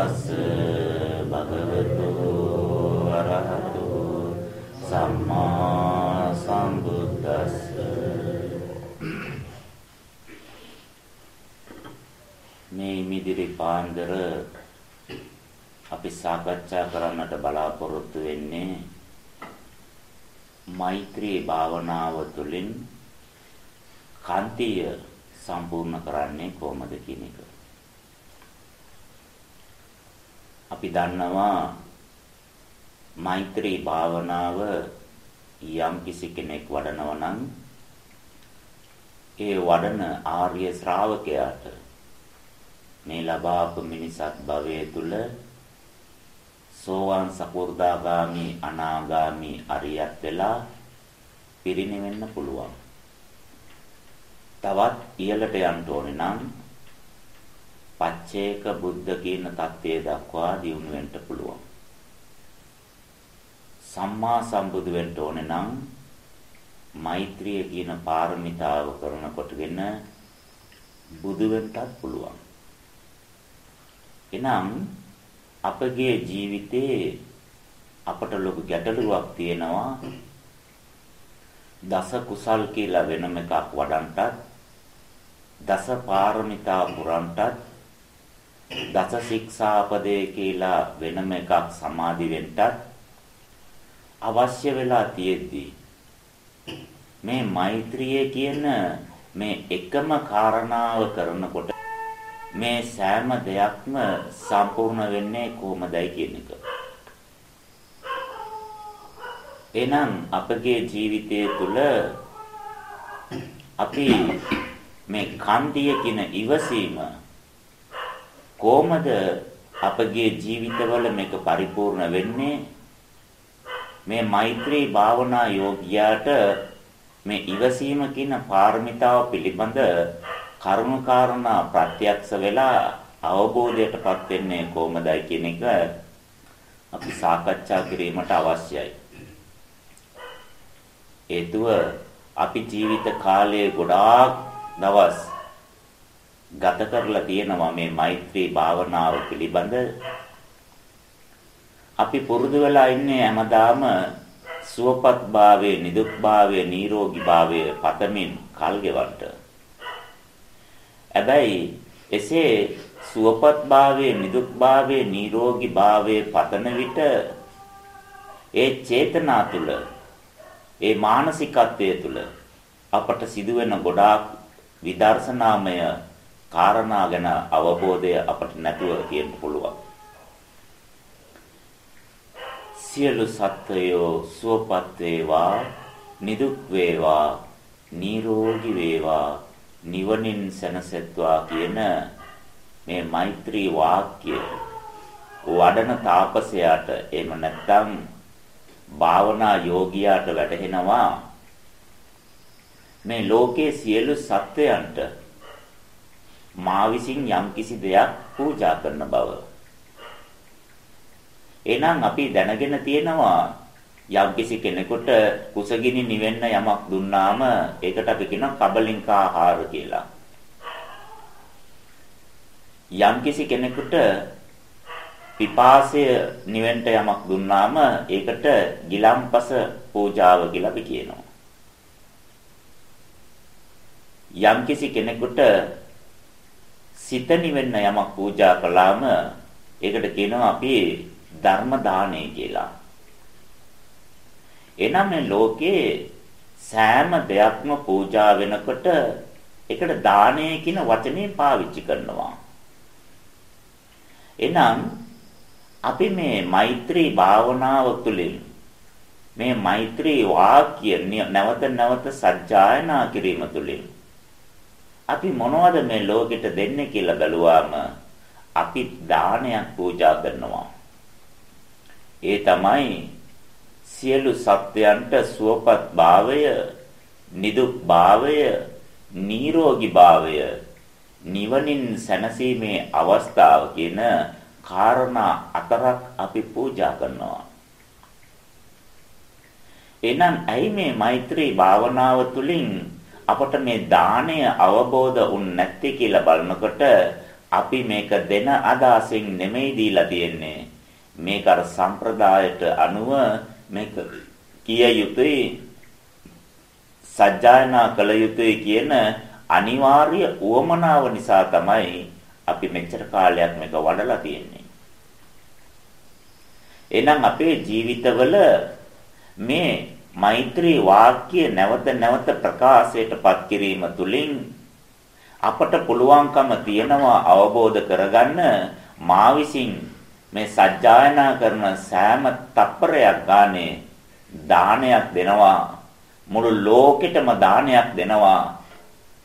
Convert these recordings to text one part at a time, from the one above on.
තස් භගවතු අරහතු සම්මා සම්බුද්දස්ස මේ මිදිරි පාන්දර අපි සාකච්ඡා කරන්නට බලාපොරොත්තු වෙන්නේ මෛත්‍රී භාවනාව තුළින් කාන්තිය සම්පූර්ණ කරන්නේ කොහොමද කියන එක. අපි දන්නවා මෛත්‍රී භාවනාව යම් කිසි කෙනෙක් වඩනවා නම් ඒ වඩන ආර්ය ශ්‍රාවකයාට මේ ලබාපු මිනිසත් භවයේ තුල සෝවාන් සකෝර්දාගාමි අනාගාමි අරියත් වෙලා පිරිනිවෙන්න පුළුවන්. තවත් ඉහළට යන්න ඕනේ නම් පච්චේක බුද්ධ කියන தත්ත්වය දක්වා දියුණු වෙන්න පුළුවන්. සම්මා සම්බුදු වෙන්න ඕනේ නම් මෛත්‍රිය කියන පාරමිතාව කරනකොටගෙන බුදු වෙන්නත් පුළුවන්. එනම් අපගේ ජීවිතේ අපට ලොකු ගැටලුවක් තියෙනවා දස කුසල් කියලා වෙනම එකක් වඩන්ටත් දස පාරමිතා පුරන්ටත් දස ශික්ෂාපදේ කියලා වෙනම එකක් සමාදි වෙන්නත් අවශ්‍ය වෙලා තියෙද්දි මේ මෛත්‍රිය කියන මේ එකම කාරණාව කරනකොට මේ සෑම දෙයක්ම සම්පූර්ණ වෙන්නේ කොහොමදයි කියන එක. එහෙනම් අපගේ ජීවිතය තුළ අපි මේ කාන්තිය කියන ඉවසීම කොහොමද අපගේ ජීවිතවල මේක පරිපූර්ණ වෙන්නේ මේ මෛත්‍රී භාවනා යෝගියාට මේ ඉවසීම කියන පාරමිතාව පිළිබඳ කරුණාකාරණා ප්‍රත්‍යක්ෂ වෙලා අවබෝධයටපත් වෙන්නේ කොහොමදයි කියන එක අපි සාකච්ඡා කිරීමට අවශ්‍යයි. හේතුව අපි ජීවිත කාලයේ ගොඩාක් දවස් ගත කරලා තියෙනවා මේ මෛත්‍රී භාවනාව පිළිබඳ අපි පුරුදු වෙලා ඉන්නේ හැමදාම සුවපත් භාවයේ නිදුක් භාවයේ නිරෝගී භාවයේ පතමින් කල් ගෙවන්න. හැබැයි එසේ සුවපත් භාවයේ නිදුක් භාවයේ නිරෝගී භාවයේ පතන විට ඒ චේතනා තුල ඒ මානසිකත්වයේ තුල අපට සිදුවෙන ගොඩාක් විදර්ශනාමය කාරණා ගැන අවබෝධය අපට නැතුව තියෙන්න පුළුවන්. සියලු සත්වයෝ සුවපත් වේවා නිදුක් වේවා නිරෝගී වේවා නිවනින් සැනසෙත්වා කියන මේ මෛත්‍රී වාක්‍ය වඩන තාපසයාට එහෙම නැත්නම් භාවනා යෝගියාට වැටහෙනවා මේ ලෝකයේ සියලු සත්වයන්ට මා විසින් යම්කිසි දෙයක් පූජා කරන බව. එහෙනම් අපි දැනගෙන තියෙනවා යම්කිසි කෙනෙකුට කුසගිනි නිවෙන්න යමක් දුන්නාම ඒකට අපි කියනවා කබලින්කාහාර කියලා. යම්කිසි කෙනෙකුට පිපාසය නිවෙන්න යමක් දුන්නාම ඒකට ගිලම්පස පූජාව කියලා අපි කියනවා. යම්කිසි කෙනෙකුට සිත නිවෙන්න යමක් පූජා කළාම ඒකට කියනවා අපි ධර්ම දානය කියලා. එනම් මේ ලෝකේ සෑම දෙයක්ම පූජා වෙනකොට ඒකට දානය කියන වචනේ පාවිච්චි කරනවා. එනම් අපි මේ මෛත්‍රී භාවනාව තුළින් මේ මෛත්‍රී වාක්‍ය නැවත නැවත සජ්ජායනා කිරීම තුළින් අපි මොනවද මේ ලෝකෙට දෙන්නේ කියලා බැලුවාම අපි දානයක් පූජා කරනවා. ඒ තමයි සියලු සත්වයන්ට සුවපත් භාවය, නිදුක් භාවය, නිරෝගී භාවය, නිවනින් සැනසීමේ අවස්ථාව කියන කාරණා අතරක් අපි පූජා කරනවා. එහෙනම් ඇයි මේ මෛත්‍රී භාවනාව තුළින් අපට මේ දාණය අවබෝධ වුන් නැත්තේ කියලා බලනකොට අපි මේක දෙන අදහසින් නෙමෙයි දීලා තියෙන්නේ. මේක අර සම්ප්‍රදායට අනුව මේක කිය යුතුයි සජ්ජායනා කළ යුතුයි කියන අනිවාර්ය උවමනාව නිසා තමයි අපි මෙච්චර කාලයක් මේක වඩලා තියෙන්නේ. එහෙනම් අපේ ජීවිතවල මේ මෛත්‍රී වාක්‍ය නැවත නැවත ප්‍රකාශයටපත් කිරීම තුළින් අපට පුළුවන්කම තියනවා අවබෝධ කරගන්න මා විසින් මේ සජ්ජායනා කරන සෑම තප්පරයක් ගානේ දානයක් දෙනවා. මුළු ලෝකෙටම දානයක් දෙනවා.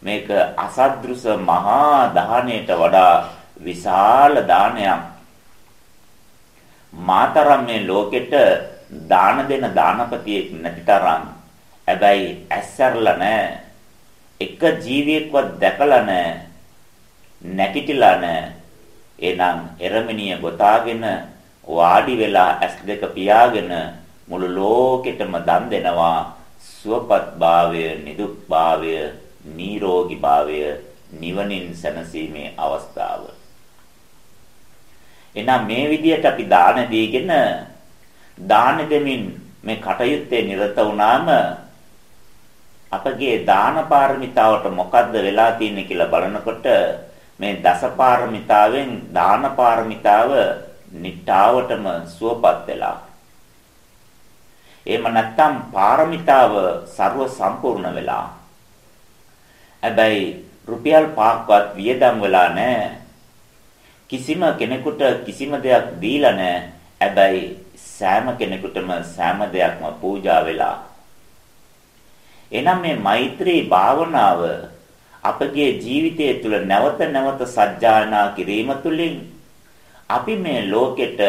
මේක අසද්දෘස මහා දාණයට වඩා විශාල දානයක්. මාතරම් මේ ලෝකෙට දාන දෙන දානපතියෙක් නැති තරම් හැබැයි ඇස්සරලා නැහැ එක ජීවියෙක්වත් දැකලා නැහැ නැකිටිලා නැහැ එනම් එරමිනිය ගොතාගෙන වාඩි වෙලා ඇස් දෙක පියාගෙන මුළු ලෝකෙටම දන් දෙනවා. සුවපත් භාවය නිදුක් භාවය නිරෝගී භාවය නිවනින් සැනසීමේ අවස්ථාව. එහෙනම් මේ විදියට අපි දාන දීගෙන දාන දෙමින් මේ කටයුත්තේ නිරත වුණාම අපගේ දාන පාරමිතාවට මොකද්ද වෙලා තියෙන්නේ කියලා බලනකොට මේ දස පාරමිතාවෙන් දාන පාරමිතාව නිට්ටාවටම සුවපත් වෙලා. එහෙම නැත්නම් පාරමිතාව ਸਰව සම්පූර්ණ වෙලා. හැබැයි රුපියල් 5ක්වත් වියදම් වෙලා නැහැ. කිසිම කෙනෙකුට කිසිම දෙයක් දීලා නැහැ. හැබැයි සෑම කෙනෙකුටම සෑම දෙයක්ම පූජා වෙලා එහෙනම් මේ මෛත්‍රී භාවනාව අපගේ ජීවිතය තුළ නැවත නැවත සජ්ජායනා කිරීම තුළින් අපි මේ ලෝකෙට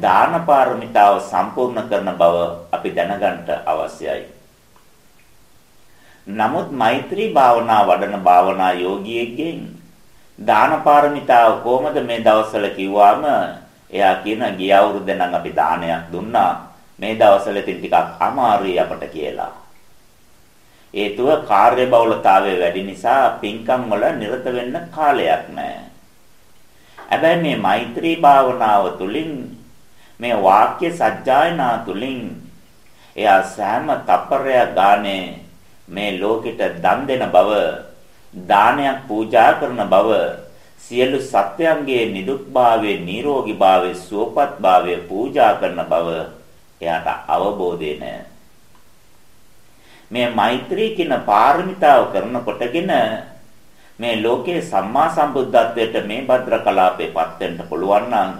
දාන පාරමිතාව සම්පූර්ණ කරන බව අපි දැනගන්න අවශ්‍යයි. නමුත් මෛත්‍රී භාවනා වඩන භාවනා යෝගියෙක්ගෙන් දාන පාරමිතාව කොහොමද මේ දවස්වල කිව්වාම එයා කියන ගිය අවුරුද්ද නම් අපි දානයක් දුන්නා මේ දවස්වල ඉතින් ටිකක් අමාරුයි අපට කියලා. හේතුව කාර්යබහුලතාවය වැඩි නිසා පින්කම් වල නිරත වෙන්න කාලයක් නැහැ. හැබැයි මේ මෛත්‍රී භාවනාව තුළින් මේ වාක්‍ය සජ්ජායනා තුළින් එයා සෑම තප්පරයක් ගානේ මේ ලෝකෙට දන් දෙන බව දානයක් පූජා කරන බව සියලු සත්‍යයන්ගේ නිදුක්භාවයේ නිරෝගීභාවයේ සුවපත්භාවයේ පූජා කරන බව එයාට අවබෝධය නැහැ මේ මෛත්‍රී කියන පාරමිතාව කරනකොටගෙන මේ ලෝකේ සම්මා සම්බුද්ධත්වයට මේ භද්‍ර කලාපේපත් වෙන්න පුළුවන් නම්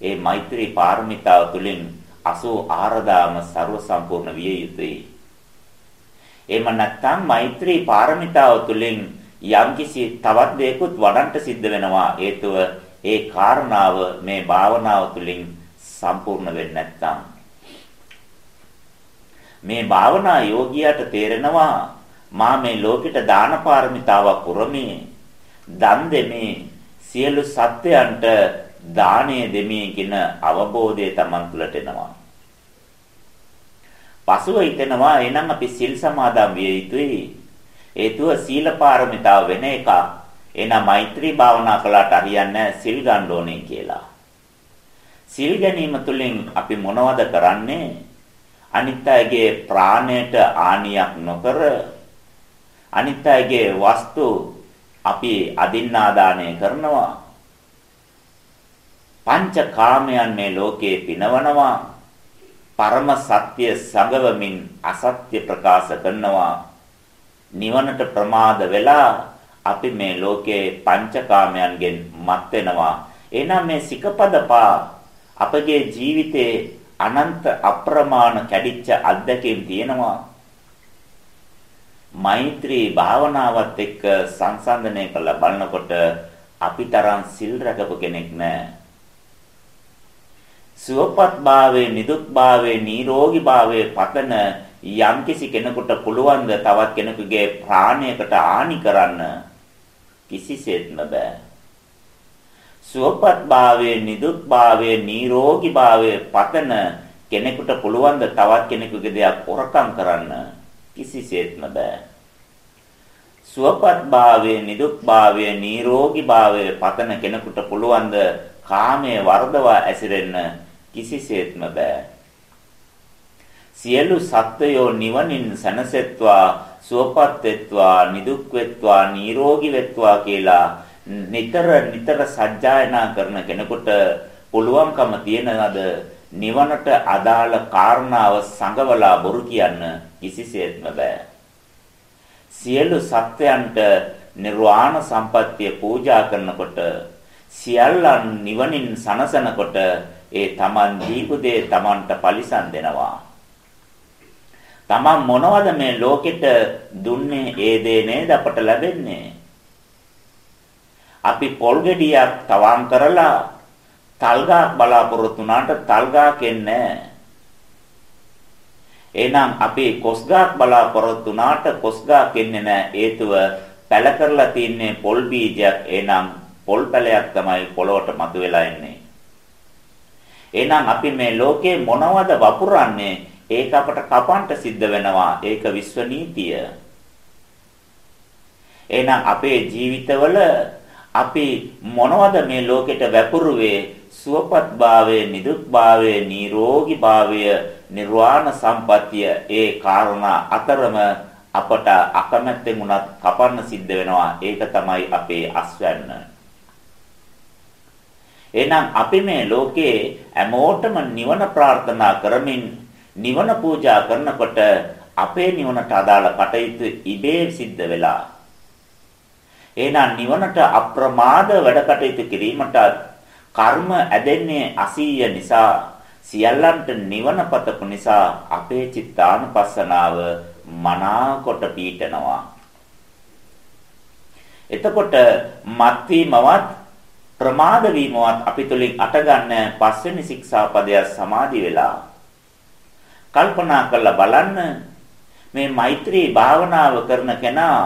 ඒ මෛත්‍රී පාරමිතාව තුළින් 84000ම ਸਰව සම්පූර්ණ විය යුතුයි. එහෙම නැත්නම් මෛත්‍රී පාරමිතාව තුළින් යම්කිසි තවත් දෙයක්වත් වඩන්ට සිද්ධ වෙනවා හේතුව ඒ කාරණාව මේ භාවනාව තුළින් සම්පූර්ණ වෙන්නේ නැත්නම් මේ භාවනා යෝගියාට තේරෙනවා මා මේ ලෝකෙට දාන පාරමිතාවක් පුරමේ දන් දෙමේ සියලු සත්‍යයන්ට දාණය දෙමේ කියන අවබෝධය Taman තුළට එනවා. පසුව හිතෙනවා එහෙනම් අපි සිල් සමාදන් විය යුතුයි. හේතුව සීල පාරමිතාව වෙන එක. එහෙනම් මෛත්‍රී භාවනා කළාට හරියන්නේ සිල් ගන්න ඕනේ කියලා. සිල් ගැනීම තුළින් අපි මොනවද කරන්නේ? අනිත් අයගේ ප්‍රාණයට ආනියක් නොකර අනිත් අයගේ වස්තු අපි අදින්නාදානය කරනවා පංච කාමයන් මේ ලෝකේ පිනවනවා පරම සත්‍ය සගවමින් අසත්‍ය ප්‍රකාශ කරනවා නිවනට ප්‍රමාද වෙලා අපි මේ ලෝකේ පංචකාමයන්ගෙන් මත් වෙනවා එහෙනම් මේ සිකපදපා අපගේ ජීවිතේ අනන්ත අප්‍රමාණ කැඩිච්ච අත්දැකීම් තියෙනවා. මෛත්‍රී භාවනාවත් එක්ක සංසන්දනය කරලා බලනකොට අපිතරම් සිල් රැකපු කෙනෙක් නැහැ. සුවපත් භාවයේ නිදුක් භාවයේ නිරෝගී භාවයේ පතන යම්කිසි කෙනෙකුට පුළුවන් ද තවත් කෙනෙකුගේ ප්‍රාණයකට ආනි කරන්න කිසිසේත්ම බෑ. සුවපත් භාවයේ නිදුක් භාවයේ නිරෝගී භාවයේ පතන කෙනෙකුට පුළුවන් ද තවත් කෙනෙකුගේ දෙයක් හොරකම් කරන්න කිසිසේත්ම බෑ සුවපත් භාවය, නිදුක් භාවය, නිරෝගී භාවය පතන කෙනෙකුට පුළුවන් ද කාමයේ වර්ධවා ඇසිරෙන්න කිසිසේත්ම බෑ. සියලු සත්වයෝ නිවනින් සැනසෙත්වා සුවපත් වෙත්වා නිදුක් වෙත්වා නිරෝගී වෙත්වා කියලා නිතර නිතර සජ්ජායනා කරන කෙනෙකුට පුළුවන්කම තියනවාද නිවනට අදාළ කාරණාව සංගවලා බොරු කියන්න කිසිසේත්ම බෑ. සියලු සත්වයන්ට නිර්වාණ සම්පත්තිය පූජා කරනකොට සියල්ලන් නිවනින් සනසනකොට ඒ Taman දීපු දේ Tamanට පරිසම් දෙනවා. Taman මොනවද මේ ලෝකෙට දුන්නේ? ඒ දේ නේද අපට ලැබෙන්නේ. අපි පොල් ගෙඩියක් තවම් කරලා තල්ගාක් බලාපොරොත්තු වුණාට තල්ගාක් එන්නේ එහෙනම් අපි කොස්ගාක් බලාපොරොත්තු වුණාට කොස්ගාක් එන්නේ නැහැ. හේතුව පැල කරලා තින්නේ පොල් බීජයක්. එහෙනම් පොල් පැලයක් තමයි පොළොවට මතුවලා එන්නේ එහෙනම් අපි මේ ලෝකේ මොනවද වපුරන්නේ? ඒක අපට කපන්න සිද්ධ වෙනවා. ඒක විශ්ව නීතිය. එහෙනම් අපේ ජීවිතවල අපි මොනවද මේ ලෝකෙට වැපුරුවේ? සුවපත් භාවය නිදුක් භාවය නිරෝගී භාවය නිර්වාණ සම්පත්තිය. ඒ කාරණා අතරම අපට අකමැත්තෙන් උනත් කපන්න සිද්ධ වෙනවා. ඒක තමයි අපේ අස්වැන්න. එහෙනම් අපි මේ ලෝකේ හැමෝටම නිවන ප්‍රාර්ථනා කරමින් නිවන පූජා කරනකොට අපේ නිවනට අදාළ කටයුතු ඉබේ සිද්ධ වෙලා. එහෙනම් නිවනට අප්‍රමාද වැඩ කටයුතු කිරීමට කර්ම ඇදෙන්නේ අසීය නිසා සියල්ලන්ට නිවන පතපු නිසා අපේ චිත්තානුපස්සනාව මනාකොට පීඨනවා. එතකොට මත්වීමවත් ප්‍රමාද වීමවත් අපි තුලින් අටගන්න පස්වෙනි ශික්ෂාපදය සමාදි වෙලා කල්පනා කරලා බලන්න මේ මෛත්‍රී භාවනාව කරන කෙනා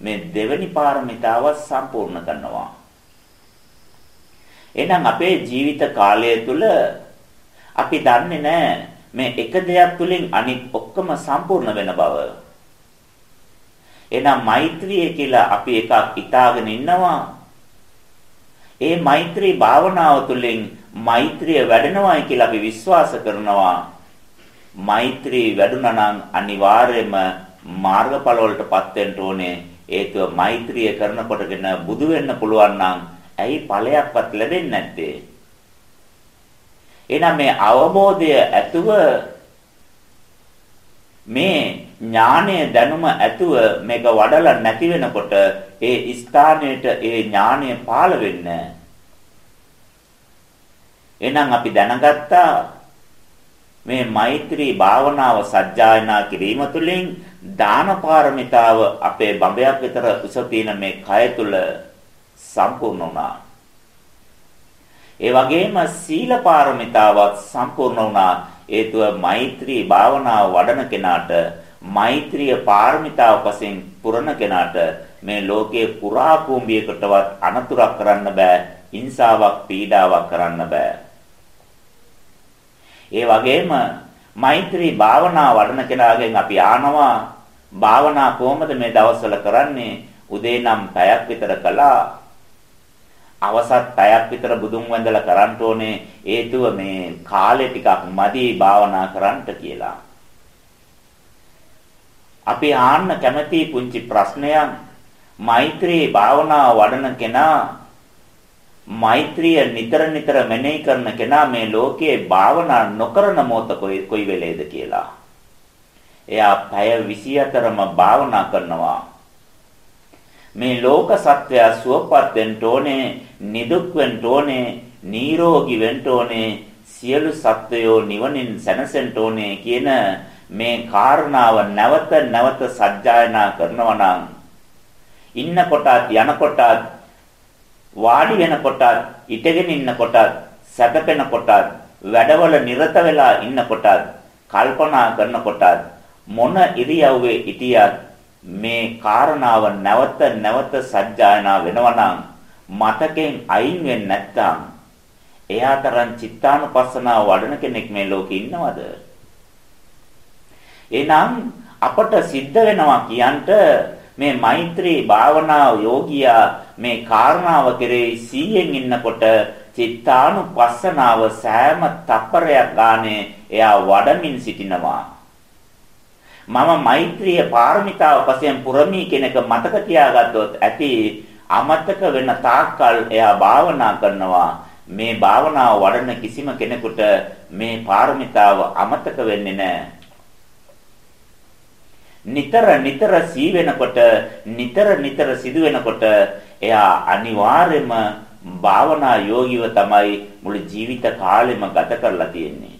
මේ දෙවනි පාරමිතාව සම්පූර්ණ කරනවා එහෙනම් අපේ ජීවිත කාලය තුල අපි දන්නේ නැහැ මේ එක දෙයක් තුලින් අනිත් ඔක්කොම සම්පූර්ණ වෙන බව. එහෙනම් මෛත්‍රිය කියලා අපි එකක් ඉතාලගෙන ඉන්නවා. ඒ මෛත්‍රී භාවනාව තුළින් මෛත්‍රිය වැඩෙනවායි කියලා අපි විශ්වාස කරනවා. මෛත්‍රී වැඩුණා නම් අනිවාර්යයෙන්ම මාර්ගඵල වලටපත් වෙන්න ඕනේ. හේතුව මෛත්‍රිය කරනකොටගෙන බුදු වෙන්න පුළුවන් නම් ඇයි ඵලයක්වත් ලැබෙන්නේ නැත්තේ? එහෙනම් මේ අවබෝධය ඇතුව මේ ඥානය දැනුම ඇතුව මේක වඩලා නැති වෙනකොට ඒ ස්ථානයට ඒ ඥානය පාළ වෙන්නේ එහෙනම් අපි දැනගත්තා මේ මෛත්‍රී භාවනාව සජ්ජායනා කිරීම තුළින් දාන පාරමිතාව අපේ බඹයක් විතර උස තියෙන මේ කය තුල සම්පූර්ණ වුණා. ඒ වගේම සීල පාරමිතාවත් සම්පූර්ණ වුණා. හේතුව මෛත්‍රී භාවනාව වඩන කෙනාට මෛත්‍රිය පාරමිතාව වශයෙන් පුරන කෙනාට මේ ලෝකයේ පුරා කුඹියකටවත් අනතුරක් කරන්න බෑ. හිංසාවක් පීඩාවක් කරන්න බෑ. ඒ වගේම මෛත්‍රී භාවනාව වඩන කෙනාගෙන් අපි ආනවා භාවනා කොහොමද මේ දවස්වල කරන්නේ? උදේ නම් පැයක් විතර කළා. අවසත් පැයක් විතර බුදුන් වන්දලා කරන්න ඕනේ. හේතුව මේ කාලේ ටිකක් මදි භාවනා කරන්නට කියලා. අපි ආන්න කැමති පුංචි ප්‍රශ්නයක්. මෛත්‍රී භාවනාව වඩන කෙනා මෛත්‍රිය නිතර නිතර මෙනෙහි කරන කෙනා මේ ලෝකයේ භාවනා නොකරන මොහොත කොයි වෙලේද කියලා. එයා පැය 24ම භාවනා කරනවා. මේ ලෝක සත්‍යය සුවපත් වෙන්න ඕනේ, නිදුක් වෙන්න ඕනේ, නිරෝගී වෙන්න ඕනේ, සියලු සත්වයෝ නිවනින් සැනසෙන්න ඕනේ කියන මේ කාරණාව නැවත නැවත සජ්ජායනා කරනවා නම් ඉන්න කොටත් යන කොටත් වාඩි වෙන කොටත් ඉඳගෙන ඉන්න කොටත් සැපපෙන කොටත් වැඩවල නිරත වෙලා ඉන්න කොටත් කල්පනා කරන කොටත් මොන ඉරියව්වේ හිටියත් මේ කාරණාව නැවත නැවත සජ්ජායනා වෙනවා නම් මතකෙන් අයින් වෙන්නේ නැත්නම් එයා තරම් චිත්තානුපස්සනාව වඩන කෙනෙක් මේ ලෝකේ ඉන්නවද? එහෙනම් අපට සිද්ධ වෙනවා කියන්ට මේ මෛත්‍රී භාවනාව යෝගියා මේ කාරණාව කෙරෙහි සීයෙන් ඉන්නකොට චිත්තානුපස්සනාව සෑම තප්පරයක් ගානේ එයා වඩමින් සිටිනවා. මම මෛත්‍රිය පාරමිතාව වශයෙන් පුරමි කෙනෙක් මතක තියාගත්තොත් ඇති අමතක වෙන තාක්කල් එයා භාවනා කරනවා. මේ භාවනාව වඩන කිසිම කෙනෙකුට මේ පාරමිතාව අමතක වෙන්නේ නැහැ. නිතර නිතර සී වෙනකොට නිතර නිතර සිදු වෙනකොට එයා අනිවාර්යයෙන්ම භාවනා යෝගීව තමයි මුළු ජීවිත කාලෙම ගත කරලා තියෙන්නේ.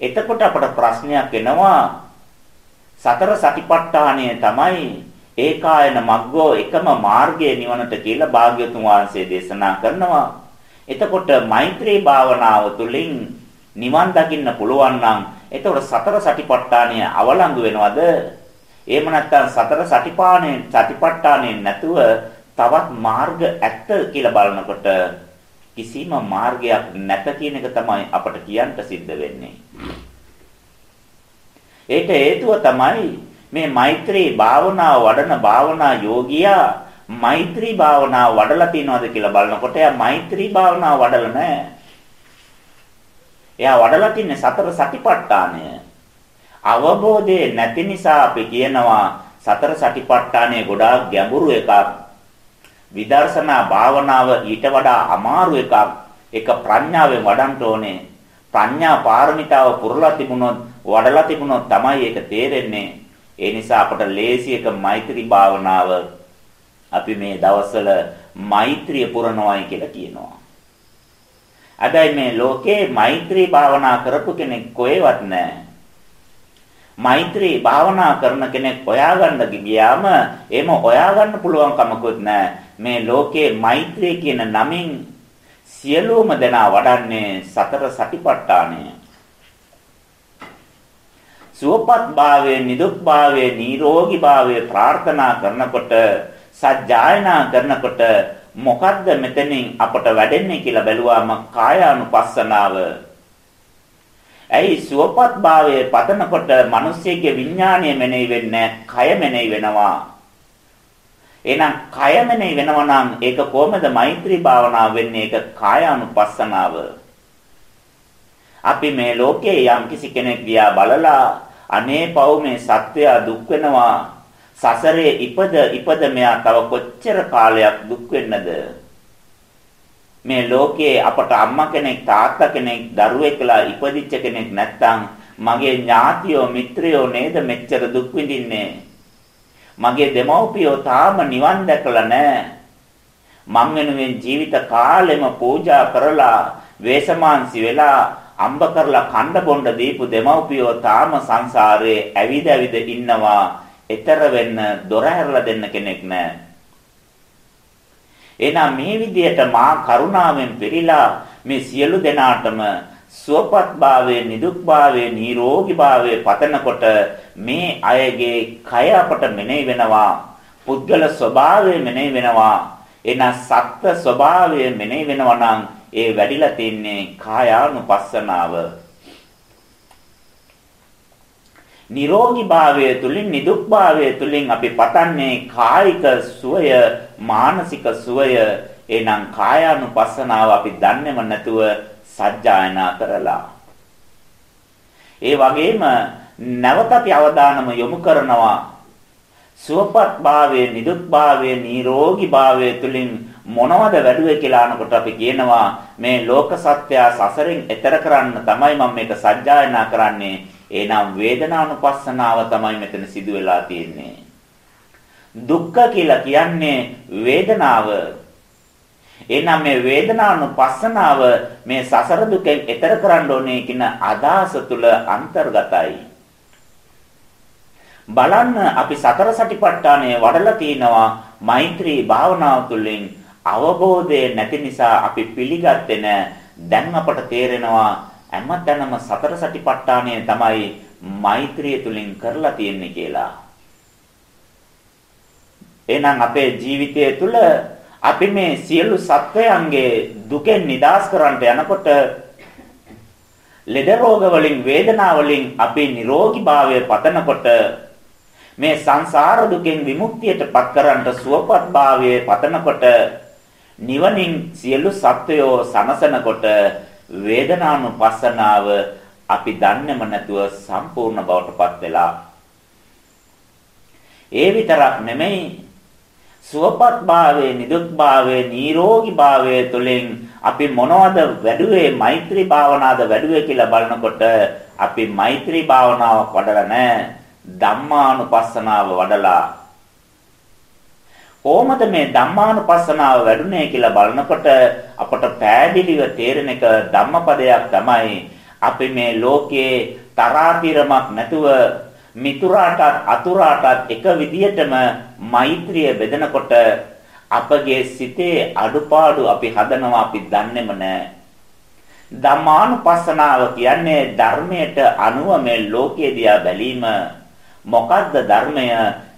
එතකොට අපට ප්‍රශ්නයක් එනවා සතර සතිපට්ඨානය තමයි ඒකායන මග්ගෝ එකම මාර්ගයේ නිවනට කියලා භාග්‍යතුන් වහන්සේ දේශනා කරනවා. එතකොට මෛත්‍රී භාවනාව තුළින් නිවන් දකින්න පුළුවන් නම් එතකොට සතර සතිපට්ඨානය අවලංගු වෙනවද? එහෙම නැත්නම් සතර සතිපාණේ සතිපට්ඨානේ නැතුව තවත් මාර්ග ඇත්ත කියලා බලනකොට කිසිම මාර්ගයක් නැත කියන එක තමයි අපට කියන්න සිද්ධ වෙන්නේ. ඒට හේතුව තමයි මේ මෛත්‍රී භාවනාව වඩන භාවනා යෝගියා මෛත්‍රී භාවනාව වඩලා තියනවද කියලා බලනකොට එයා මෛත්‍රී භාවනාව වඩලා නැහැ. එයා වඩලා තින්නේ සතර සතිපට්ඨානය. අවබෝධය නැති නිසා අපි කියනවා සතර සතිපට්ඨානය ගොඩාක් ගැඹුරු එකක්. විදර්ශනා භාවනාව ඊට වඩා අමාරු එකක්. ඒක ප්‍රඥාවෙන් වඩන්න ඕනේ. ප්‍රඥා පාරමිතාව පුරලා තිබුණොත් වඩලා තිබුණොත් තමයි ඒක තේරෙන්නේ. ඒ නිසා අපට ලේසි එක මෛත්‍රී භාවනාව අපි මේ දවස්වල මෛත්‍රිය පුරනවායි කියලා කියනවා. අදයි මේ ලෝකේ මෛත්‍රී භාවනා කරපු කෙනෙක් කොහෙවත් නැහැ. මෛත්‍රී භාවනා කරන කෙනෙක් හොයාගන්න ගියාම එහෙම හොයාගන්න පුළුවන් කමකුත් නැහැ. මේ ලෝකේ මෛත්‍රිය කියන නමින් සියලුම දෙනා වඩන්නේ සතර සතිපට්ඨානය. සුවපත් භාවයේ නිදුක් භාවයේ නිරෝගී භාවයේ ප්‍රාර්ථනා කරනකොට සජ්ජායනා කරනකොට මොකද්ද මෙතනින් අපට වැඩෙන්නේ කියලා බැලුවාම කායානුපස්සනාව. ඇයි සුවපත් භාවයේ පතනකොට මිනිස්සෙගේ විඥාණය මෙනෙහි වෙන්නේ කය මෙනෙහි වෙනවා. එහෙනම් කය මෙනෙහි වෙනවා නම් ඒක කොහොමද මෛත්‍රී භාවනාව වෙන්නේ? ඒක කායානුපස්සනාව. අපි මේ ලෝකේ යම් කිසි කෙනෙක් දිහා බලලා අනේ පව් මේ සත්වයා දුක් වෙනවා සසරේ ඉපද ඉපද මෙයා තව කොච්චර කාලයක් දුක් වෙන්නද මේ ලෝකයේ අපට අම්මා කෙනෙක් තාත්තා කෙනෙක් දරුවෙක්ලා ඉපදිච්ච කෙනෙක් නැත්තම් මගේ ඥාතියෝ මිත්‍රයෝ නේද මෙච්චර දුක් විඳින්නේ මගේ දෙමව්පියෝ තාම නිවන් දැකලා නැහැ මං වෙනුවෙන් ජීවිත කාලෙම පූජා කරලා වේසමාංශි වෙලා අම්බ කරලා කණ්ඩ බොණ්ඩ දීපු දෙමව්පියෝ තාම සංසාරේ ඇවිද ඇවිද ඉන්නවා. ඊතර වෙන්න දොර හැරලා දෙන්න කෙනෙක් නැහැ. එහෙනම් මේ විදිහට මා කරුණාවෙන් පිරීලා මේ සියලු දෙනාටම සුවපත්භාවයේ නිදුක්භාවයේ නිරෝගීභාවයේ පතනකොට මේ අයගේ කය අපට මෙනෙහි වෙනවා පුද්ගල ස්වභාවය මෙනෙහි වෙනවා එන සත්ත්ව ස්වභාවය මෙනෙහි වෙනවා නම් ඒ වැඩිලා තින්නේ කායානුපස්සනාව. නිරෝගී භාවය තුලින් නිදුක් භාවය තුලින් අපි පතන්නේ කායික සුවය මානසික සුවය එනම් කායානුපස්සනාව අපි දන්නේම නැතුව සජ්ජායනා කරලා ඒ වගේම නැවත අපි අවධානම යොමු කරනවා සුවපත් භාවයේ නිදුක් භාවයේ නිරෝගී භාවයේ තුලින් මොනවද වැඩුවේ කියලා අනකොට අපි කියනවා මේ ලෝක සත්‍යය සසරෙන් එතර කරන්න තමයි මම මේක සජ්ජායනා කරන්නේ. එනම් වේදනානුපස්සනාව තමයි මෙතන සිදු වෙලා තියෙන්නේ. දුක්ඛ කියලා කියන්නේ වේදනාව. එනම් මේ වේදනානුපස්සනාව මේ සසර දුකෙන් එතර කරන්න ඕනේ කියන අදහස තුල අන්තර්ගතයි. බලන්න අපි සතර සටිපට්ඨානය වඩලා තිනවා මෛත්‍රී භාවනාව තුළින් අවබෝධය නැති නිසා අපි පිළිගත්තේ නැහැ. දැන් අපට තේරෙනවා හැමතැනම සතර සටිපට්ඨානය තමයි මෛත්‍රිය තුලින් කරලා තියෙන්නේ කියලා. එහෙනම් අපේ ජීවිතය තුළ අපි මේ සියලු සත්වයන්ගේ දුකෙන් නිදහස් කරන්නට යනකොට ලෙඩ රෝග වලින් වේදනා වලින් අපේ නිරෝගීභාවය පතනකොට මේ සංසාර දුකෙන් විමුක්තියටපත් කරන්නට සුවපත් භාවයේ පතනකොට නිවනින් සියලු සත්වයෝ සනසනකොට වේදනානුපස්සනාව අපි දන්නේම නැතුව සම්පූර්ණ බවටපත් වෙලා. ඒ විතරක් නෙමෙයි සුවපත් භාවයේ නිදුක් භාවයේ නිරෝගී භාවයේ තුලින් අපි මොනවද වැඩුවේ මෛත්‍රී භාවනාවද වැඩුවේ කියලා බලනකොට අපි මෛත්‍රී භාවනාව වඩලා නැහැ. ධම්මානුපස්සනාව වඩලා. කොහොමද මේ ධම්මානුපස්සනාව වැඩුණේ කියලා බලනකොට අපට පෑදිලිව තේරෙන එක ධම්මපදයක් තමයි අපි මේ ලෝකයේ තරාතිරමක් නැතුව මිතුරාටත් අතුරාටත් එක විදියටම මෛත්‍රිය බෙදනකොට අපගේ සිතේ අඩුපාඩු අපි හදනවා අපි දන්නේම නැහැ. ධම්මානුපස්සනාව කියන්නේ ධර්මයට අනුව මේ ලෝකයේ දිහා බැලීම. මොකද්ද ධර්මය?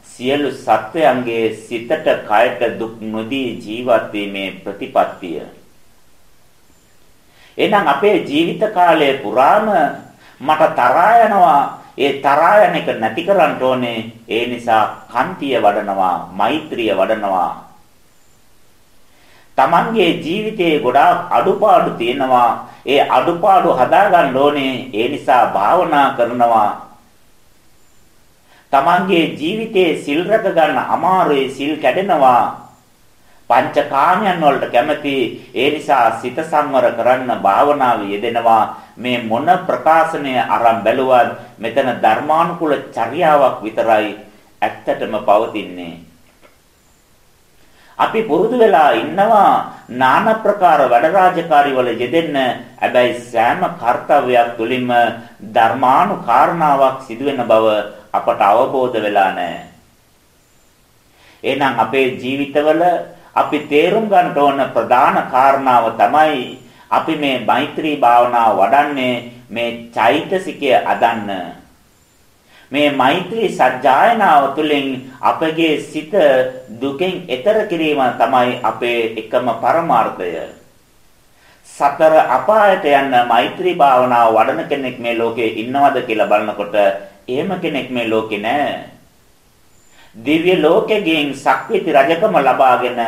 සියලු සත්වයන්ගේ සිතට කයට දුක් නොදී ජීවත් වීමේ ප්‍රතිපත්තිය. එහෙනම් අපේ ජීවිත කාලය පුරාම මට තරහා යනවා ඒ තරහා යන එක නැති කරන්න ඕනේ. ඒ නිසා කන්තිය වඩනවා, මෛත්‍රිය වඩනවා. Tamange ජීවිතයේ ගොඩාක් අඩුපාඩු තියෙනවා. ඒ අඩුපාඩු හදාගන්න ඕනේ. ඒ නිසා භාවනා කරනවා. Tamange ජීවිතයේ සිල් රැක ගන්න අමාරුයි, සිල් කැඩෙනවා. පංචකාමයන් වලට කැමති. ඒ නිසා සිත සංවර කරන්න භාවනාව යෙදෙනවා. මේ මොන ප්‍රකාශනය අරන් බැලුවත් මෙතන ධර්මානුකූල චර්යාවක් විතරයි ඇත්තටම පවතින්නේ. අපි පුරුදු වෙලා ඉන්නවා নানা ප්‍රකාර වැඩ රාජකාරි වල යෙදෙන්න. හැබැයි සෑම කාර්යයක් තුලින්ම ධර්මානුකාරණාවක් සිදුවෙන බව අපට අවබෝධ වෙලා නැහැ. එහෙනම් අපේ ජීවිතවල අපි තේරුම් ගන්න ඕන ප්‍රධාන කාරණාව තමයි අපි මේ මෛත්‍රී භාවනාව වඩන්නේ මේ චෛතසිකය අදන්න. මේ මෛත්‍රී සත්‍යයනාව තුළින් අපගේ සිත දුකෙන් එතර කිරීම තමයි අපේ එකම පරමාර්ථය. සතර අපායට යන මෛත්‍රී භාවනාව වඩන කෙනෙක් මේ ලෝකේ ඉන්නවද කියලා බලනකොට එහෙම කෙනෙක් මේ ලෝකේ නැහැ දිව්‍ය ලෝකයෙන් සක්විති රජකම ලබාගෙන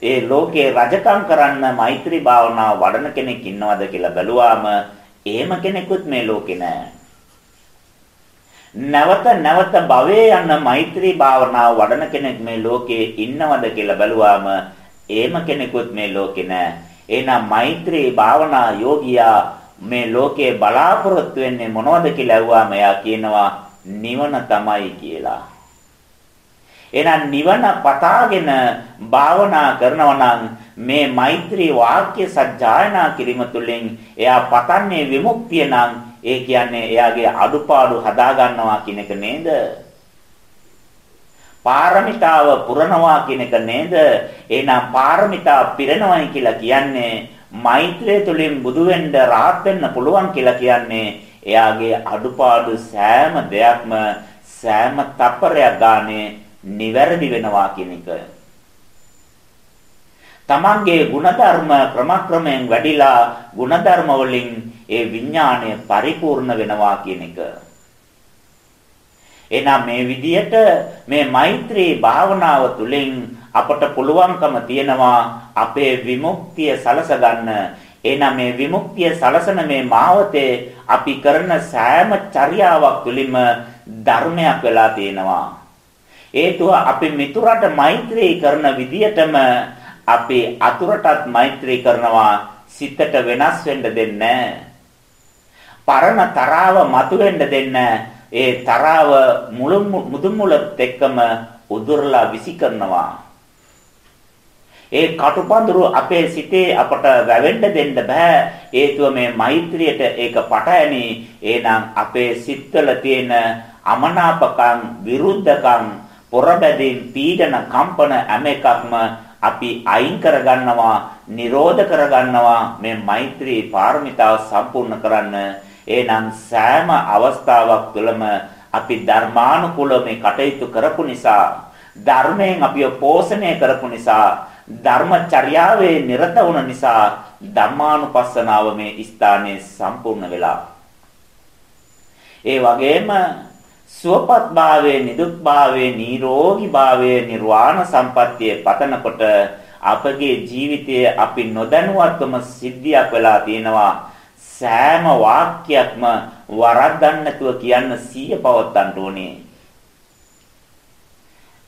ඒ ලෝකේ රජකම් කරන්න මෛත්‍රී භාවනාව වඩන කෙනෙක් ඉන්නවද කියලා බැලුවාම එහෙම කෙනෙකුත් මේ ලෝකේ නැහැ. නැවත නැවත භවයේ යන මෛත්‍රී භාවනාව වඩන කෙනෙක් මේ ලෝකේ ඉන්නවද කියලා බැලුවාම එහෙම කෙනෙකුත් මේ ලෝකේ නැහැ. එහෙනම් මෛත්‍රී භාවනා යෝගියා මේ ලෝකේ බලාපොරොත්තු වෙන්නේ මොනවද කියලා අහුවාම එයා කියනවා නිවන තමයි කියලා. එහෙනම් නිවන පතාගෙන භාවනා කරනවා නම් මේ මෛත්‍රී වාක්‍ය සජ්ජායනා කිරීම තුළින් එයා පතන්නේ විමුක්තිය නම් ඒ කියන්නේ එයාගේ අඩුපාඩු හදා ගන්නවා කියන එක නේද? පාරමිතාව පුරනවා කියන එක නේද? එහෙනම් පාරමිතා පිරෙනවයි කියලා කියන්නේ මෛත්‍රිය තුළින් බුදු වෙන්න රහත් වෙන්න පුළුවන් කියලා කියන්නේ එයාගේ අඩුපාඩු සෑම දෙයක්ම සෑම තප්පරයක් ගානේ නිවැරදි වෙනවා කියන එක. තමන්ගේ ಗುಣධර්ම ක්‍රමක්‍රමයෙන් වැඩිලා ಗುಣධර්ම වලින් ඒ විඥාණය පරිපූර්ණ වෙනවා කියන එක. එහෙනම් මේ විදියට මේ මෛත්‍රී භාවනාව තුළින් අපට පුළුවන්කම තියෙනවා අපේ විමුක්තිය සලස ගන්න. එහෙනම් මේ විමුක්තිය සලසන මේ මාවතේ අපි කරන සෑම චර්යාවක් තුළින්ම ධර්මයක් වෙලා තියෙනවා. හේතුව අපි මිතුරට මෛත්‍රී කරන විදියටම අපි අතුරටත් මෛත්‍රී කරනවා සිතට වෙනස් වෙන්න දෙන්නේ පරණ තරාව මතුවෙන්න දෙන්න. ඒ තරාව මුළු මුදුමුලත් එක්කම උදුරලා විසි කරනවා. ඒ කටුපඳුරු අපේ සිතේ අපට වැවෙන්න දෙන්න බෑ. හේතුව මේ මෛත්‍රියට ඒක පටහැනි. එහෙනම් අපේ සිත්වල තියෙන අමනාපකම් විරුද්ධකම් පොරබැදින් පීඩන කම්පන හැම එකක්ම අපි අයින් කරගන්නවා නිරෝධ කරගන්නවා මේ මෛත්‍රී පාරමිතාව සම්පූර්ණ කරන්න. එහෙනම් සෑම අවස්ථාවක් තුළම අපි ධර්මානුකූලව මේ කටයුතු කරපු නිසා ධර්මයෙන් අපිව පෝෂණය කරපු නිසා ධර්මචර්යාවේ නිරත වුණ නිසා ධම්මානුපස්සනාව මේ ස්ථානයේ සම්පූර්ණ වෙලා. ඒ වගේම සුවපත් භාවයේ නිදුක් භාවයේ නිරෝගී භාවයේ නිර්වාණ සම්පත්තිය පතනකොට අපගේ ජීවිතයේ අපි නොදැනුවත්වම සිද්ධියක් වෙලා තියෙනවා. සෑම වාක්‍යයක්ම වරද්දන්න නැතුව කියන්න සිය පවත්තන්න ඕනේ.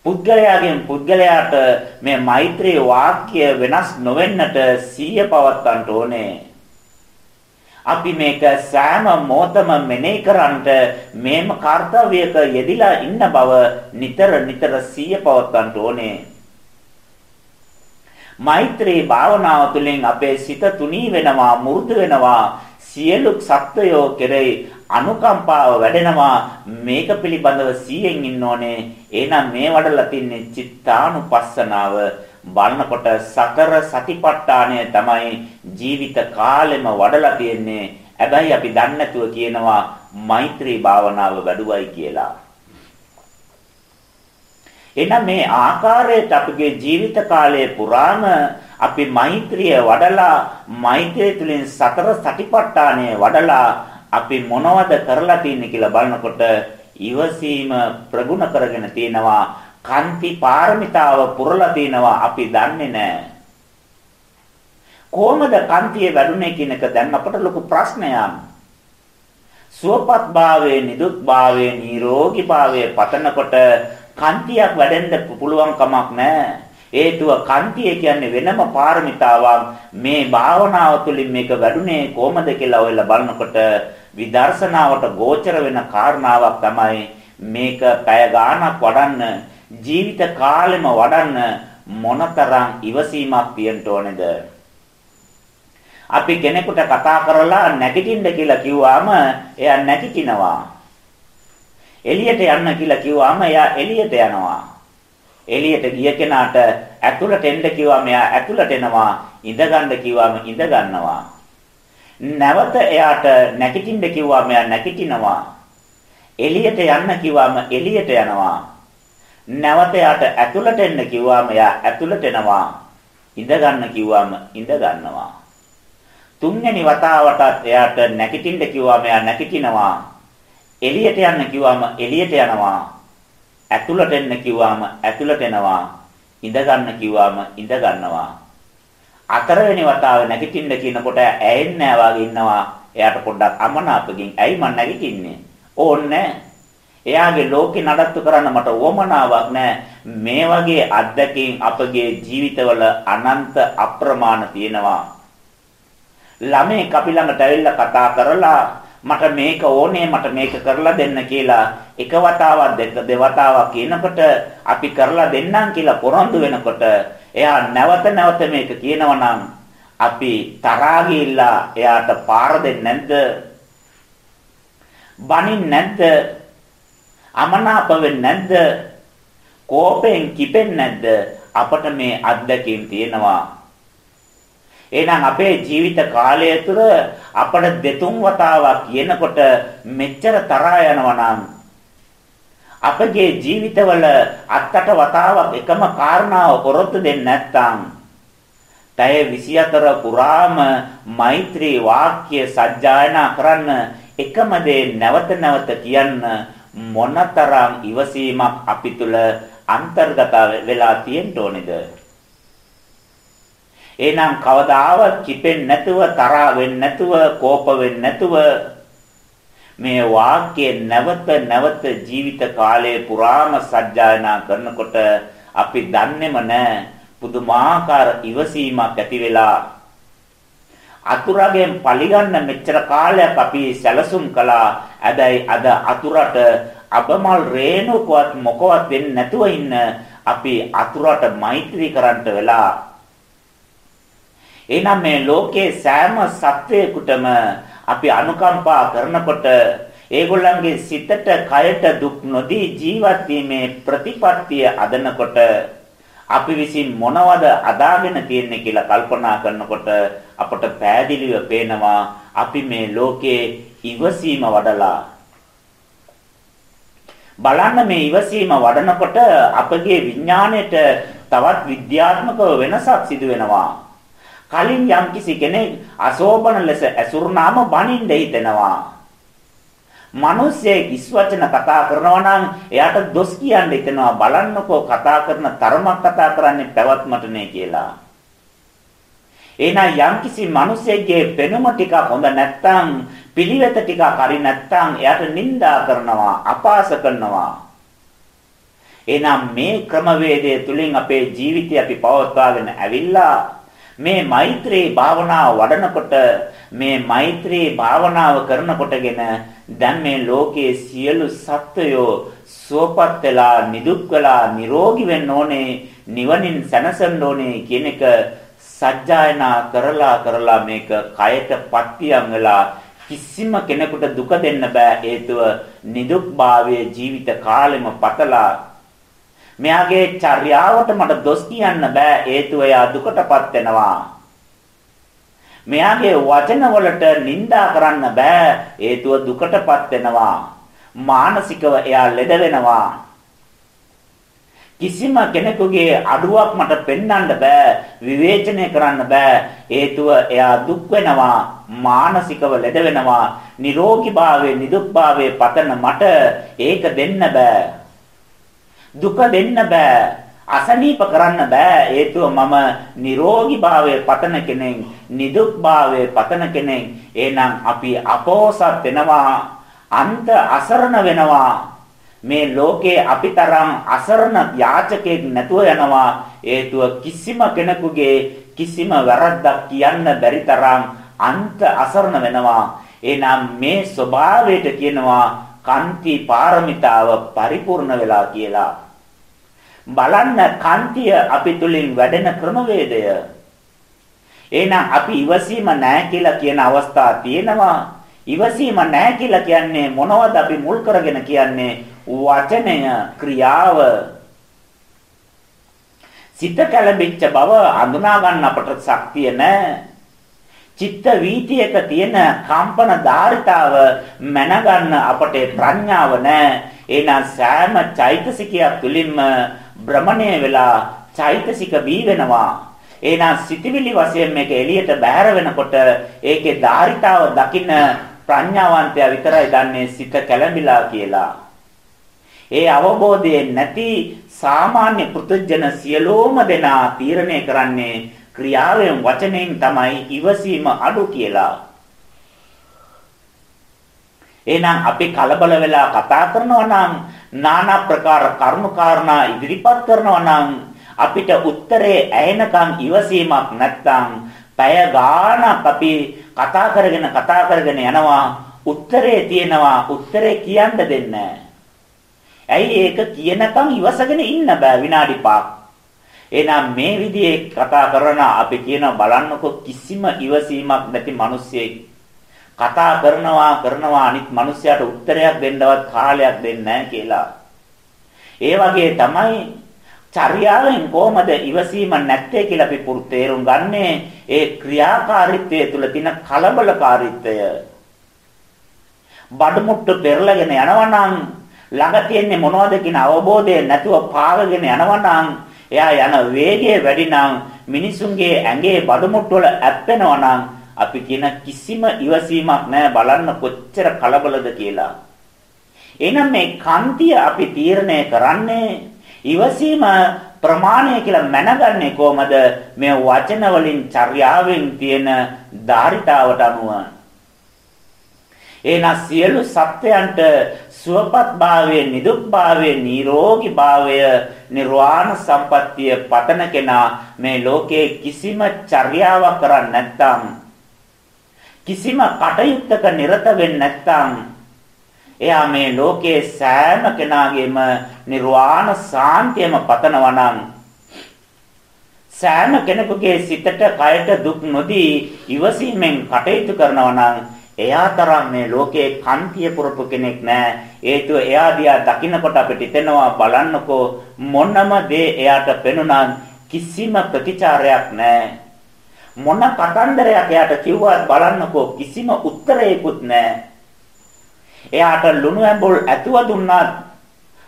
පුද්ගලයාගෙන් පුද්ගලයාට මේ මෛත්‍රී වාක්‍ය වෙනස් නොවෙන්නට සිය පවත්තන්න ඕනේ. අපි මේක සෑම මොහොතම මෙනෙහි කරන්ට මේම කාර්යයක යෙදිලා ඉන්න බව නිතර නිතර සිය පවත්වන්න ඕනේ. මෛත්‍රී භාවනාව තුළින් අපේ සිත තුනී වෙනවා, මෘදු වෙනවා, සියලු සත්වයෝ කෙරෙහි අනුකම්පාව වැඩෙනවා. මේක පිළිබඳව සියෙන් ඉන්න ඕනේ. එහෙනම් මේ වඩලා තින්නේ චිත්තානුපස්සනාව. බලනකොට සතර සතිපට්ඨානය තමයි ජීවිත කාලෙම වඩලා තියෙන්නේ. හැබැයි අපි දන්නේ නැතුව කියනවා මෛත්‍රී භාවනාව වැඩුවයි කියලා. එනම් මේ ආකාරයට අපගේ ජීවිත කාලය පුරාම අපි මෛත්‍රිය වඩලා මෛත්‍රිය තුළින් සතර සතිපට්ඨානය වඩලා අපි මොනවද කරලා තියෙන්නේ කියලා බලනකොට ඉවසීම ප්‍රගුණ කරගෙන තියෙනවා කන්ති පාරමිතාව පුරලා තිනවා අපි දන්නේ නැහැ. කොහොමද කන්තිය වැඩුණේ කියන එක දැන් අපට ලොකු ප්‍රශ්නයක්. සුවපත් භාවයේ නිදුක් භාවයේ නිරෝගී භාවයේ පතනකොට කන්තියක් වැඩෙන්න පුළුවන් කමක් නැහැ. හේතුව කන්තිය කියන්නේ වෙනම පාරමිතාවක්. මේ භාවනාව තුළින් මේක වැඩුණේ කොහොමද කියලා ඔයලා බලනකොට විදර්ශනාවට ගෝචර වෙන කාරණාවක් තමයි මේක පැය ගාණක් වඩන්න ජීවිත කාලෙම වඩන්න මොනතරම් ඉවසීමක් තියෙන්න ඕනේද? අපි කෙනෙකුට කතා කරලා නැගිටින්න කියලා කිව්වම එයා නැගිටිනවා. එළියට යන්න කියලා කිව්වම එයා එළියට යනවා. එළියට ගිය කෙනාට ඇතුළට එන්න කිව්වම එයා ඇතුළට එනවා. ඉඳ ගන්න කිව්වම ඉඳ ගන්නවා. නැවත එයාට නැගිටින්න කිව්වම එයා නැගිටිනවා. එළියට යන්න කිව්වම එළියට යනවා. නැවත යාට ඇතුළට එන්න කිව්වම එයා ඇතුළට එනවා. ඉඳ ගන්න කිව්වම ඉඳ ගන්නවා. තුන්වෙනි වතාවටත් එයාට නැගිටින්න කිව්වම එයා නැගිටිනවා. එළියට යන්න කිව්වම එළියට යනවා. ඇතුළට එන්න කිව්වම ඇතුළට එනවා. ඉඳ ගන්න කිව්වම ඉඳ ගන්නවා. හතරවෙනි වතාවේ නැගිටින්න කියනකොට ඇයෙන්නේ නැහැ වගේ ඉන්නවා. එයාට පොඩ්ඩක් අමනාපකින් ඇයි මං නැගිටින්නේ? ඕන්නේ එයාගේ ලෝකේ නඩත්තු කරන්න මට උවමනාවක් නැහැ. මේ වගේ අත්දැකීම් අපගේ ජීවිතවල අනන්ත අප්‍රමාණ තියෙනවා. ළමෙක් අපි ළඟට ඇවිල්ලා කතා කරලා මට මේක ඕනේ මට මේක කරලා දෙන්න කියලා එක වතාවක් දෙක දෙවතාවක් කියනකොට අපි කරලා දෙන්නම් කියලා පොරොන්දු වෙනකොට එයා නැවත නැවත මේක කියනවා නම් අපි තරහා ගිහිල්ලා එයාට පාර දෙන්නේ නැද්ද? බනින් නැද්ද? අමනාප වෙන්නේ නැද්ද? කෝපයෙන් කිපෙන්නේ නැද්ද? අපට මේ අත්දැකීම් තියෙනවා. එහෙනම් අපේ ජීවිත කාලය තුළ අපට දෙතුන් වතාවක් කියනකොට මෙච්චර තරහා යනවා නම් අපගේ ජීවිතවල අත්තට වතාවක් එකම කාරණාව පොරොත්තු දෙන්නේ නැත්නම් පැය 24 පුරාම මෛත්‍රී වාක්‍ය සජ්ජායනා කරන්න එකම දේ නැවත නැවත කියන්න මොනතරම් ඉවසීමක් අපි තුල අන්තර්ගත වෙලා තියෙන්න ඕනේද? එහෙනම් කවදාවත් කිපෙන්නේ නැතුව තරහ වෙන්නේ නැතුව කෝප වෙන්නේ නැතුව මේ වාක්‍ය නැවත නැවත ජීවිත කාලය පුරාම සජ්ජායනා කරනකොට අපි දන්නේම නැහැ පුදුමාකාර ඉවසීමක් ඇති වෙලා අතුරගෙන් පරිගන්න මෙච්චර කාලයක් අපි සැලසුම් කළා. හැබැයි අද අතුරට අබමල් රේණුකවත් මොකවත් වෙන්නේ නැතුව ඉන්න අපි අතුරට මෛත්‍රී කරන්ට වෙලා. එහෙනම් මේ ලෝකේ සෑම සත්වයකටම අපි අනුකම්පා කරනකොට ඒගොල්ලන්ගේ සිතට කයට දුක් නොදී ජීවත් වීමේ ප්‍රතිපත්තිය අදනකොට අපි විසින් මොනවද අදාගෙන තියෙන්නේ කියලා කල්පනා කරනකොට අපට පෑදිලිව පේනවා අපි මේ ලෝකේ ඉවසීම වඩලා බලන්න මේ ඉවසීම වඩනකොට අපගේ විඥාණයට තවත් විද්‍යාත්මක වෙනසක් සිදු වෙනවා. කලින් යම්කිසි කෙනෙක් අශෝභන ලෙස ඇසුරුනාම බනින්න හිතෙනවා. මිනිස්සෙක් ඉස්වචන කතා කරනවා නම් එයාට දොස් කියන්න හිතෙනවා බලන්නකෝ කතා කරන තරමක් කතා කරන්නේ පැවැත්මට නේ කියලා. එහෙනම් යම්කිසි මිනිසෙක්ගේ පෙනුම ටික හොඳ නැත්නම් පිළිවෙත ටික හරි නැත්නම් එයාට නිඳා කරනවා අපාස කරනවා. එහෙනම් මේ ක්‍රමවේදය තුලින් අපේ ජීවිතය අපි පවත්වාගෙන ඇවිල්ලා මේ මෛත්‍රී භාවනාව වඩනකොට මේ මෛත්‍රී භාවනාව කරනකොටගෙන දැන් මේ ලෝකයේ සියලු සත්වයෝ සුවපත් වෙලා නිදුක් වෙලා නිරෝගී වෙන්න ඕනේ නිවනින් සැනසෙන්න ඕනේ කියන එක සජ්ජායනා කරලා කරලා මේක කයට පත්තියම් වෙලා කිසිම කෙනෙකුට දුක දෙන්න බෑ. හේතුව නිදුක්භාවයේ ජීවිත කාලෙම පතලා මෙයාගේ චර්යාවට මට දොස් කියන්න බෑ හේතුව එයා දුකටපත් වෙනවා. මෙයාගේ වචන වලට නිඳා කරන්න බෑ හේතුව දුකටපත් වෙනවා. මානසිකව එයා ලෙඩ වෙනවා. කිසිම කෙනෙකුගේ අඩුවක් මට පෙන්වන්න බෑ විවේචනය කරන්න බෑ හේතුව එයා දුක් වෙනවා මානසිකව ලෙඩ වෙනවා නිරෝගීභාවයේ නිදුක්භාවයේ පතන මට ඒක දෙන්න බෑ දුක දෙන්න බෑ. අසනීප කරන්න බෑ. හේතුව මම නිරෝගී භාවයේ පතන කෙනෙක්, නිදුක් භාවයේ පතන කෙනෙක්. එහෙනම් අපි අපෝසත් වෙනවා, අන්ත අසරණ වෙනවා. මේ ලෝකේ අපිතරම් අසරණ යාචකෙක් නැතුව යනවා. හේතුව කිසිම කෙනෙකුගේ කිසිම වැරද්දක් කියන්න බැරි තරම් අන්ත අසරණ වෙනවා. එහෙනම් මේ ස්වභාවයට කියනවා කාන්ති පාරමිතාව පරිපූර්ණ වෙලා කියලා. බලන්න කාන්තිය අපි තුලින් වැඩෙන ක්‍රමවේදය. එහෙනම් අපි ඉවසීම නැහැ කියලා කියන අවස්ථා තියෙනවා. ඉවසීම නැහැ කියලා කියන්නේ මොනවද අපි මුල් කරගෙන කියන්නේ? වචනය, ක්‍රියාව. සිත කලබිච්ච බව අඳුනා ගන්න අපට ශක්තිය නැහැ. චිත්ත වීතියක තියෙන කම්පන ධාරිතාව මැනගන්න අපට ප්‍රඥාව නැහැ. එහෙනම් සෑම චෛතසිකයක් තුලින්ම භ්‍රමණය වෙලා චෛතසික බී වෙනවා. එහෙනම් සිතවිලි වශයෙන් මේක එළියට බැහැර වෙනකොට ඒකේ ධාරිතාව දකින්න ප්‍රඥාවන්තයා විතරයි දන්නේ සිත කැළඹිලා කියලා. ඒ අවබෝධයෙන් නැති සාමාන්‍ය පෘථජන සියලෝම දෙනා තීරණය කරන්නේ ක්‍රියාවෙන් වචනයෙන් තමයි ඉවසීම අඩු කියලා. එහෙනම් අපි කලබල වෙලා කතා කරනවා නම් নানা ප්‍රකාර කර්ම කාරණා ඉදිරිපත් කරනවා නම් අපිට උත්තරේ ඇහෙනකම් ඉවසීමක් නැත්නම් පැය ගාණක් අපි කතා කරගෙන කතා කරගෙන යනවා. උත්තරේ තියෙනවා. උත්තරේ කියන්න දෙන්නේ ඇයි ඒක කියනකම් ඉවසගෙන ඉන්න බෑ විනාඩි 5ක් එහෙනම් මේ විදිහේ කතා කරන අපි කියන බලන්නකො කිසිම ඉවසීමක් නැති මිනිස්සෙක් කතා කරනවා කරනවා අනිත් මිනිස්සයාට උත්තරයක් දෙන්නවත් කාලයක් දෙන්නේ කියලා. ඒ වගේ තමයි චර්යාවෙන් කොහමද ඉවසීම නැත්තේ කියලා අපි තේරුම් ගන්නේ ඒ ක්‍රියාකාරීත්වය තුළ තියෙන කලබලකාරීත්වය. බඩමුට්ටු පෙරලගෙන යනවා නම් ළඟ තියෙන්නේ මොනවද කියන අවබෝධය නැතුව පාවගෙන යනවා නම් එයා යන වේගය වැඩි නම් මිනිසුන්ගේ ඇඟේ බඩමුට්ටු වල ඇප්පෙනවා නම් අපි කියන කිසිම ඉවසීමක් නැහැ බලන්න කොච්චර කලබලද කියලා. එහෙනම් මේ කාන්තිය අපි තීරණය කරන්නේ ඉවසීම ප්‍රමාණය කියලා මැනගන්නේ කොහමද මේ වචන වලින් චර්යාවෙන් තියෙන ධාරිතාවට අනුව එහෙනම් සියලු සත්‍යයන්ට සුවපත් භාවයේ නිදුක් භාවයේ නිරෝගී භාවය නිර්වාණ සම්පත්තිය පතන කෙනා මේ ලෝකේ කිසිම චර්යාවක් කරන්නේ නැත්නම් කිසිම කටයුත්තක නිරත වෙන්නේ නැත්නම් එයා මේ ලෝකයේ සෑම කෙනාගේම නිර්වාණ සාන්තියම පතනවා නම් සෑම කෙනෙකුගේ සිතට කයට දුක් නොදී ඉවසීමෙන් කටයුතු කරනවා නම් එයා තරම් මේ ලෝකේ කන්තිය පුරපු කෙනෙක් නෑ. හේතුව එයා දිහා දකින්නකොට අපිට හිතෙනවා බලන්නකෝ මොනම දේ එයාට පෙනුනත් කිසිම ප්‍රතිචාරයක් නෑ. මොන කතන්දරයක් එයාට කිව්වත් බලන්නකෝ කිසිම උත්තරයකුත් නැහැ. එයාට ලුණු ඇඹුල් ඇතුව දුන්නත්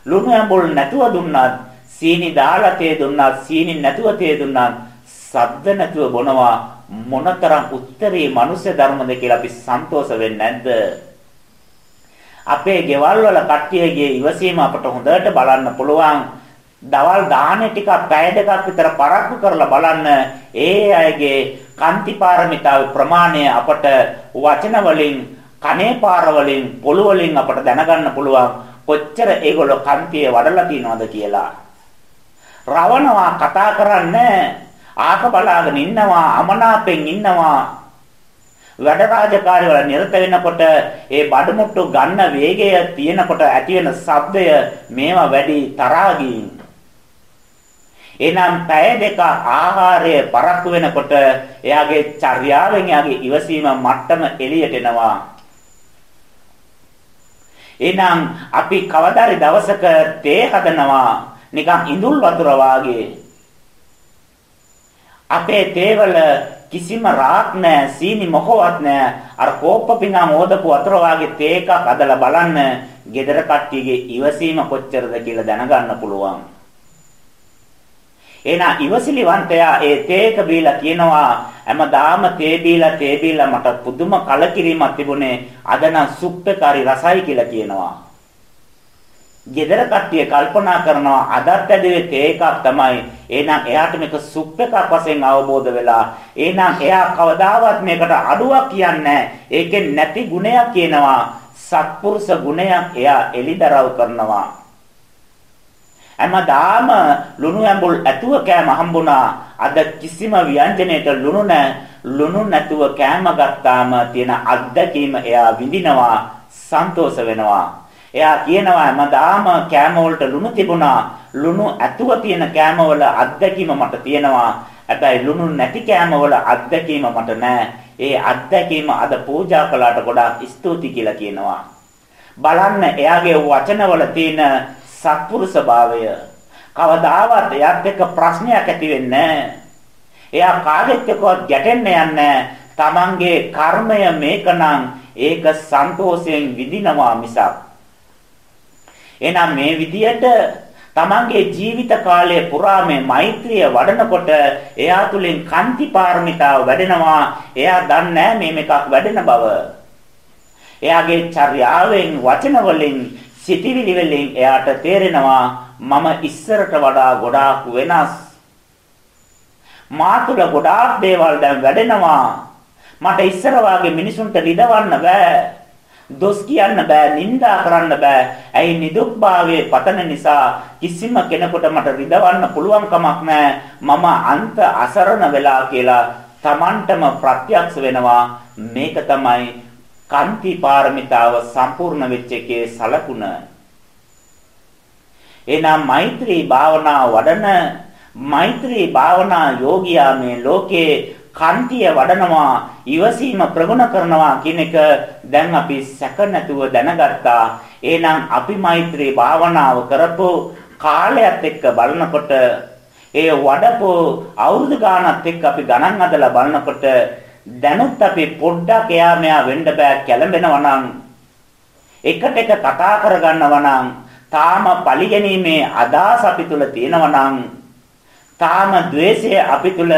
ලුණු ඇඹුල් නැතුව දුන්නත් සීනි දාලා තේ දුන්නත් සීනි නැතුව තේ දුන්නත් සද්ද නැතුව බොනවා මොනතරම් උත්තරී මනුෂ්‍ය ධර්මද කියලා අපි සන්තෝෂ වෙන්නේ නැද්ද? අපේ ගෙවල් වල කට්ටියගේ ඉවසීම අපට හොඳට බලන්න පුළුවන්. දවල් දාහනේ ටික පැය දෙකක් විතර පරක්කු කරලා බලන්න. ඒ අයගේ කාන්ති පාරමිතාවේ ප්‍රමාණය අපට වචන වලින් කනේ පාර වලින් පොළු වලින් අපට දැනගන්න පුළුවන්. කොච්චර ඒගොල්ලෝ කාන්තිය වඩලා තියනවද කියලා. රවණවා කතා කරන්නේ ආක බලාගෙන ඉන්නවා අමනාපෙන් ඉන්නවා. වැඩ රාජකාරී වල නිරත වෙනකොට ඒ බඩමුට්ටු ගන්න වේගය තියෙනකොට ඇති වෙන ශබ්දය මේවා වැඩි තරහාගින් එනම් පැය දෙක ආහාරය පරක්කු වෙනකොට එයාගේ චර්යාවෙන් එයාගේ ඉවසීම මට්ටම එළියට එනවා. එහෙනම් අපි කවදාරි දවසක තේ හදනවා නිකන් ඉඳුල් වතුර වාගේ. අපේ තේවල කිසිම රාක් නැහැ සීනි මොකවත් නැහැ අර කෝප්ප පිඟා මෝදපු වතුර වාගේ තේ එකක් අදලා බලන්න gedara කට්ටියගේ ඉවසීම කොච්චරද කියලා දැනගන්න පුළුවන්. එහෙනම් ඉවසිලිවන්තයා ඒ තේක බීලා කියනවා හැමදාම තේ බීලා තේ බීලා මට පුදුම කලකිරීමක් තිබුණේ අද නම් සුප්පකාරී රසයි කියලා කියනවා ගෙදර කට්ටිය කල්පනා කරනවා අදත් ඇදුවේ තේ එකක් තමයි. එහෙනම් එයාට මේක සුප් එකක් වශයෙන් අවබෝධ වෙලා. එහෙනම් එයා කවදාවත් මේකට අඩුවක් කියන්නේ ඒකෙන් නැති ගුණයක් කියනවා. සත්පුරුෂ ගුණයක් එයා එලිදරව් කරනවා. හැමදාම ලුණු ඇඹුල් ඇතුව කෑම හම්බුණා. අද කිසිම ව්‍යංජනයක ලුණු නැ ලුණු නැතුව කෑම ගත්තාම තියෙන අත්දැකීම එයා විඳිනවා. සන්තෝෂ වෙනවා. එයා කියනවා හැමදාම කෑම වලට ලුණු තිබුණා. ලුණු ඇතුව තියෙන කෑම වල අත්දැකීම මට තියෙනවා. හැබැයි ලුණු නැති කෑම වල අත්දැකීම මට නැහැ. ඒ අත්දැකීම අද පූජා කළාට ගොඩාක් ස්තුති කියලා කියනවා. බලන්න එයාගේ වචනවල තියෙන සත්පුරුෂ භාවය. කවදාවත් එයාත් එක්ක ප්‍රශ්නයක් ඇති වෙන්නේ එයා කාගෙත් එක්කවත් ගැටෙන්න යන්නේ තමන්ගේ කර්මය මේකනම් ඒක සන්තෝෂයෙන් විඳිනවා මිසක් එහෙනම් මේ විදියට තමන්ගේ ජීවිත කාලය පුරා මේ මෛත්‍රිය වඩනකොට එයා තුලින් කාන්ති පාරමිතාව වැඩෙනවා. එයා දන්නේ මේ මේකක් වැඩෙන බව. එයාගේ චර්යාවෙන් වචන වලින් සිටිවිලි වලින් එයාට තේරෙනවා මම ඉස්සරට වඩා ගොඩාක් වෙනස්. මා තුළ ගොඩාක් දේවල් දැන් වැඩෙනවා. මට ඉස්සර වාගේ මිනිසුන්ට රිදවන්න බෑ. දොස් කියන්න බෑ නිඳා කරන්න බෑ ඇයි නිදුක්භාවයේ පතන නිසා කිසිම කෙනෙකුට මට රිදවන්න පුළුවන් කමක් නැහැ මම අන්ත අසරණ වෙලා කියලා Tamanටම ප්‍රත්‍යක්ෂ වෙනවා මේක තමයි කාන්ති පාරමිතාව සම්පූර්ණ වෙච්ච එකේ සලකුණ. එනම් මෛත්‍රී භාවනා වඩන මෛත්‍රී භාවනා යෝගියා මේ ලෝකේ කන්තිය වඩනවා ඉවසීම ප්‍රගුණ කරනවා කියන එක දැන් අපි සැක නැතුව දැනගත්තා. එහෙනම් අපි මෛත්‍රී භාවනාව කරපු කාලයත් එක්ක බලනකොට ඒ වඩපු අවුරුදු ගානත් එක්ක අපි ගණන් අදලා බලනකොට දැනුත් අපි පොඩ්ඩක් එයා මෙයා වෙන්න බෑ කැළඹෙනවා නම් එකට එක කතා කරගන්නවා නම් තාම පරිගැනීමේ අදහස් අපි තුල තියෙනවා නම් තාම द्वේෂය අපි තුල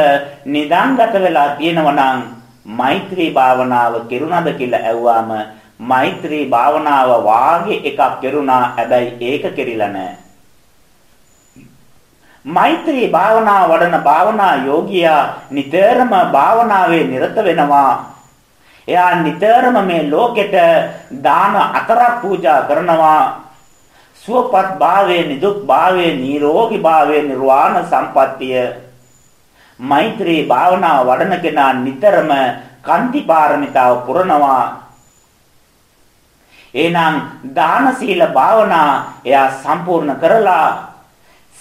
නිදන්ගත වෙලා තියෙනවා නම් මෛත්‍රී භාවනාව කෙරුණාද කියලා ඇහුවාම මෛත්‍රී භාවනාව වාගේ එකක් කෙරුණා හැබැයි ඒක කෙරිලා නැහැ. මෛත්‍රී භාවනාව වඩන භාවනා යෝගියා නිතරම භාවනාවේ නිරත වෙනවා. එයා නිතරම මේ ලෝකෙට දාන අතරක් පූජා කරනවා. සුවපත් භාවයේ නිදුක් භාවයේ නිරෝගී භාවයේ නිර්වාණ සම්පත්තිය. මෛත්‍රී භාවනාව වඩන කෙනා නිතරම කන්ති පාරමිතාව පුරනවා. එහෙනම් දාන සීල භාවනා එයා සම්පූර්ණ කරලා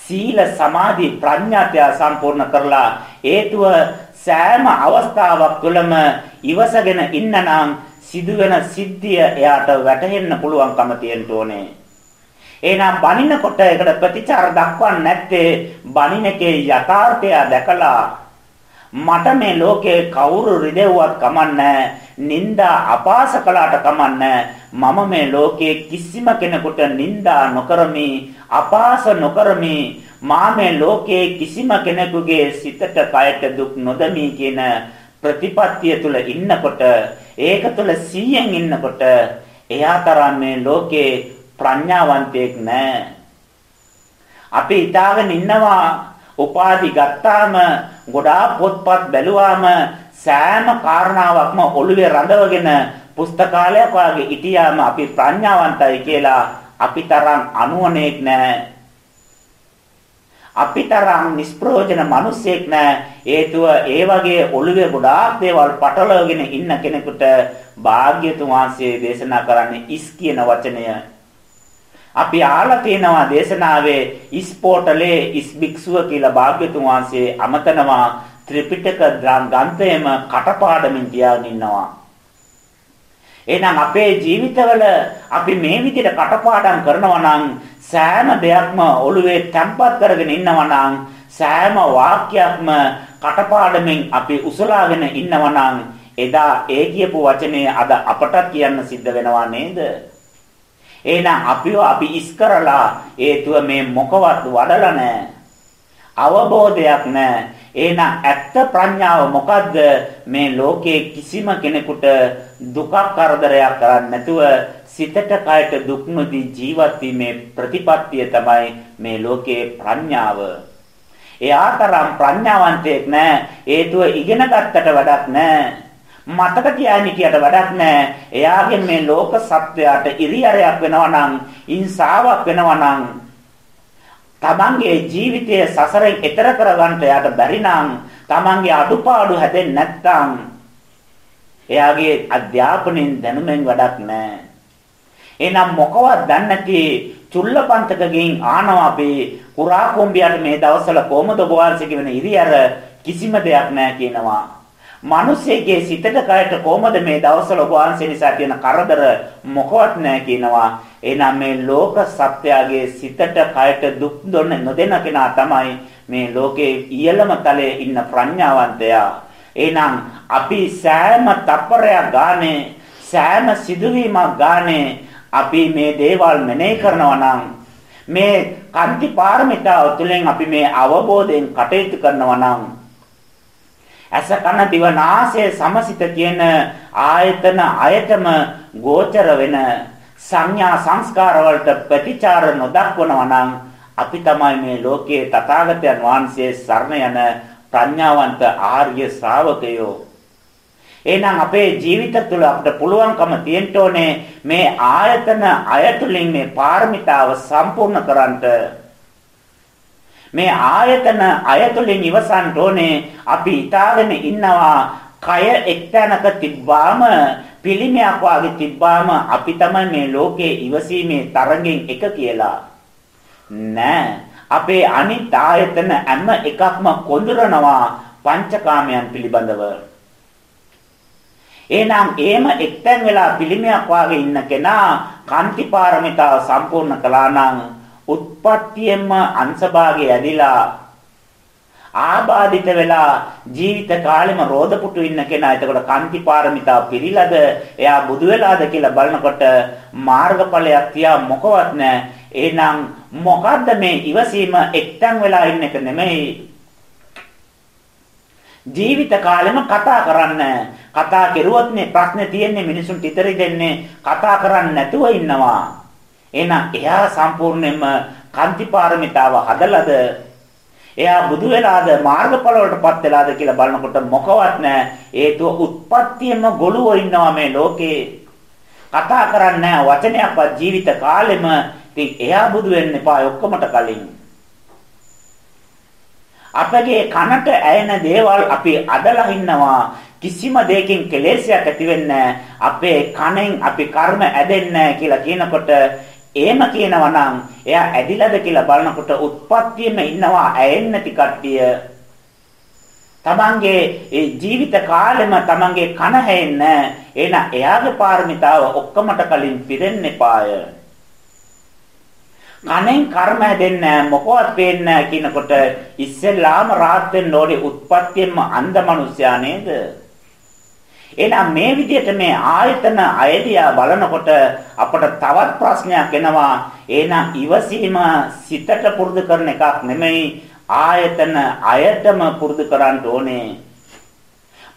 සීල සමාධි ප්‍රඥාත්‍ය සම්පූර්ණ කරලා හේතුව සෑම අවස්ථාවක් තුළම ඉවසගෙන ඉන්නනම් සිදුවෙන සිද්ධිය එයාට වැටහෙන්න පුළුවන්කම තියෙන්න ඕනේ. එහෙනම් බනිනකොට ඒකට ප්‍රතිචාර දක්වන්නේ නැත්තේ බනින එකේ යථාර්ථය දැකලා මට මේ ලෝකේ කවුරු රිදෙව්වත් කමන්නේ නිന്ദා අපාස කළාට කමන්නේ මම මේ ලෝකයේ කිසිම කෙනෙකුට නිന്ദා නොකරමි අපාස නොකරමි මා මේ ලෝකයේ කිසිම කෙනෙකුගේ සිතට කයට දුක් නොදමි කියන ප්‍රතිපත්තිය තුල ඉන්නකොට ඒක තුල 100න් ඉන්නකොට එයා තරම් මේ ලෝකේ ප්‍රඥාවන්තයෙක් නැහැ. අපි හිතාගෙන ඉන්නවා උපාධි ගත්තාම ගොඩාක් පොත්පත් බැලුවාම සෑම කාරණාවක්ම ඔළුවේ රඳවගෙන පුස්තකාලයක් වාගේ ඉතියාම අපි ප්‍රඥාවන්තයි කියලා අපි තරම් අනුවණෙක් නැහැ. අපි තරම් නිෂ්ප්‍රයෝජන මිනිසෙක් නැහැ. හේතුව ඒ වගේ ඔළුවේ ගොඩාක් දේවල් පටලවගෙන ඉන්න කෙනෙකුට භාග්‍යතුන් වහන්සේ දේශනා කරන්නේ ඉස් කියන වචනය අපි ආලා තියෙනවා දේශනාවේ ඉස්පෝටලේ ඉස්බික්සුව කියලා භාග්‍යතුන් වහන්සේ අමතනවා ත්‍රිපිටක ග්‍රන්ථයම කටපාඩමින් තියාගෙන ඉන්නවා. එහෙනම් අපේ ජීවිතවල අපි මේ විදිහට කටපාඩම් කරනවා නම් සෑම දෙයක්ම ඔළුවේ තැම්පත් කරගෙන ඉන්නවා නම් සෑම වාක්‍යයක්ම කටපාඩමින් අපි උසලාගෙන ඉන්නවා නම් එදා ඒ කියපු වචනේ අද අපට කියන්න සිද්ධ වෙනවා නේද? එහෙනම් අපිව අපි ඉස් කරලා හේතුව මේ මොකවත් වඩලා නැහැ. අවබෝධයක් නැහැ. එහෙනම් ඇත්ත ප්‍රඥාව මොකද්ද? මේ ලෝකේ කිසිම කෙනෙකුට දුකක් කරදරයක් කරන්නේ නැතුව සිතට කයට දුක් නොදී ජීවත් වීමේ ප්‍රතිපත්තිය තමයි මේ ලෝකේ ප්‍රඥාව. එයා තරම් ප්‍රඥාවන්තයෙක් නැහැ. හේතුව ඉගෙන ගත්තට වැඩක් නැහැ. මතක තියාගෙන කියට වැඩක් නැහැ. එයාගෙන් මේ ලෝක සත්වයාට ඉරියරයක් වෙනවා නම්, ඉන්සාවක් වෙනවා නම්, තමන්ගේ ජීවිතය සසරෙන් එතර කරගන්න යාට බැරි නම්, තමන්ගේ අඩුපාඩු හැදෙන්නේ නැත්නම්, එයාගේ අධ්‍යාපනයෙන් දැනුමෙන් වැඩක් නැහැ. එහෙනම් මොකවත් දන්නේ නැති චුල්ලපන්තකගෙන් ආනවා අපි කුරා කොම්බියට මේ දවස්වල කොහමද ඔබ වහන්සේ කියන ඉරියර කිසිම දෙයක් නැහැ කියනවා. මිනිස්සෙගේ සිතට කයට කොහොමද මේ දවස්වල ඔබ වහන්සේ නිසා තියෙන කරදර මොකවත් නැහැ කියනවා. එහෙනම් මේ ලෝක සත්‍යයේ සිතට කයට දුක් දුන්න නොදෙන කෙනා තමයි මේ ලෝකේ ඉහළම තලයේ ඉන්න ප්‍රඥාවන්තයා. එහෙනම් අපි සෑම තප්පරයක් ගානේ සෑම සිදුවීමක් ගානේ අපි මේ දේවල් මෙනෙහි කරනවා නම් මේ කන්ති පාරමිතාව තුළින් අපි මේ අවබෝධයෙන් කටයුතු කරනවා නම් ඇස කන දිව නාසය සමසිත කියන ආයතන අයතම ගෝචර වෙන සංඥා සංස්කාර වලට ප්‍රතිචාර නොදක්වනවා නම් අපි තමයි මේ ලෝකයේ තථාගතයන් වහන්සේ සරණ යන ප්‍රඥාවන්ත ආර්ය ශ්‍රාවකයෝ. එහෙනම් අපේ ජීවිත තුළ අපිට පුළුවන්කම තියෙන්න ඕනේ මේ ආයතන අයතුලින් මේ පාරමිතාව සම්පූර්ණ කරන්නට මේ ආයතන අයතුලින් ඉවසන්න ඕනේ අපි ඊටාගෙන ඉන්නවා කය එක්තැනක තිබ්බාම පිළිමයක් වාගේ තිබ්බාම අපි තමයි මේ ලෝකේ ඉවසීමේ තරඟෙන් එක කියලා. නෑ. අපේ අනිත් ආයතන හැම එකක්ම කොඳුරනවා පංචකාමයන් පිළිබඳව. එහෙනම් එහෙම එක්තැන් වෙලා පිළිමයක් වාගේ ඉන්න කෙනා කාන්ති පාරමිතාව සම්පූර්ණ කළා නම් උත්පත්තියෙන්ම අංශභාගය ඇදිලා ආබාධිත වෙලා ජීවිත කාලෙම රෝදපුටු ඉන්න කෙනා. එතකොට කාන්ති පාරමිතා පිළිලද එයා බුදු වෙලාද කියලා බලනකොට මාර්ගඵලයක් තියා මොකවත් නැහැ එහෙනම් මොකද්ද මේ ඉවසීම? එක්තන් වෙලා ඉන්න එක නෙමෙයි. ජීවිත කාලෙම කතා කරන්න. කතා කෙරුවොත් මේ ප්‍රශ්නේ තියෙන්නේ මිනිසුන්ට ඉතරි දෙන්නේ. කතා කරන්නේ නැතුව ඉන්නවා. එහෙනම් එයා සම්පූර්ණයෙන්ම කාන්ති පාරමිතාව හදලාද? එයා බුදු වෙලාද මාර්ගඵල වලටපත් වෙලාද කියලා බලනකොට මොකවත් නැහැ. හේතුව උත්පත්තියෙම ගොළුව ඉන්නවා මේ ලෝකේ. කතා කරන්නේ වචනයක්වත් ජීවිත කාලෙම. ඉතින් එයා බුදු වෙන්න එපා ඔක්කොමට කලින්. අපගේ කනට ඇයෙන දේවල් අපි අදලා ඉන්නවා. කිසිම දෙයකින් කෙලෙසයක් ඇති වෙන්නේ අපේ කනෙන් අපි කර්ම ඇදෙන්නේ කියලා කියනකොට එහෙම කියනවා නම් එයා ඇදිලාද කියලා බලනකොට උත්පත්තියෙම ඉන්නවා ඇයෙන්නේ නැති කට්ටිය. තමන්ගේ ඒ ජීවිත කාලෙම තමන්ගේ කන හැෙන්නේ එහෙනම් එයාගේ පාරමිතාව ඔක්කොමට කලින් පිරෙන්න එපාය. කනෙන් කර්ම හැදෙන්නේ මොකවත් පේන්නේ කියනකොට ඉස්සෙල්ලාම රාත් වෙන්න ඕනේ උත්පත්තියෙම අන්ධ මිනිසයා නේද? එහෙනම් මේ විදිහට මේ ආයතන අයදියා බලනකොට අපට තවත් ප්‍රශ්නයක් එනවා. එහෙනම් ඉවසීම සිතට පුරුදු කරන එකක් නෙමෙයි ආයතන අයතම පුරුදු කරන්න ඕනේ.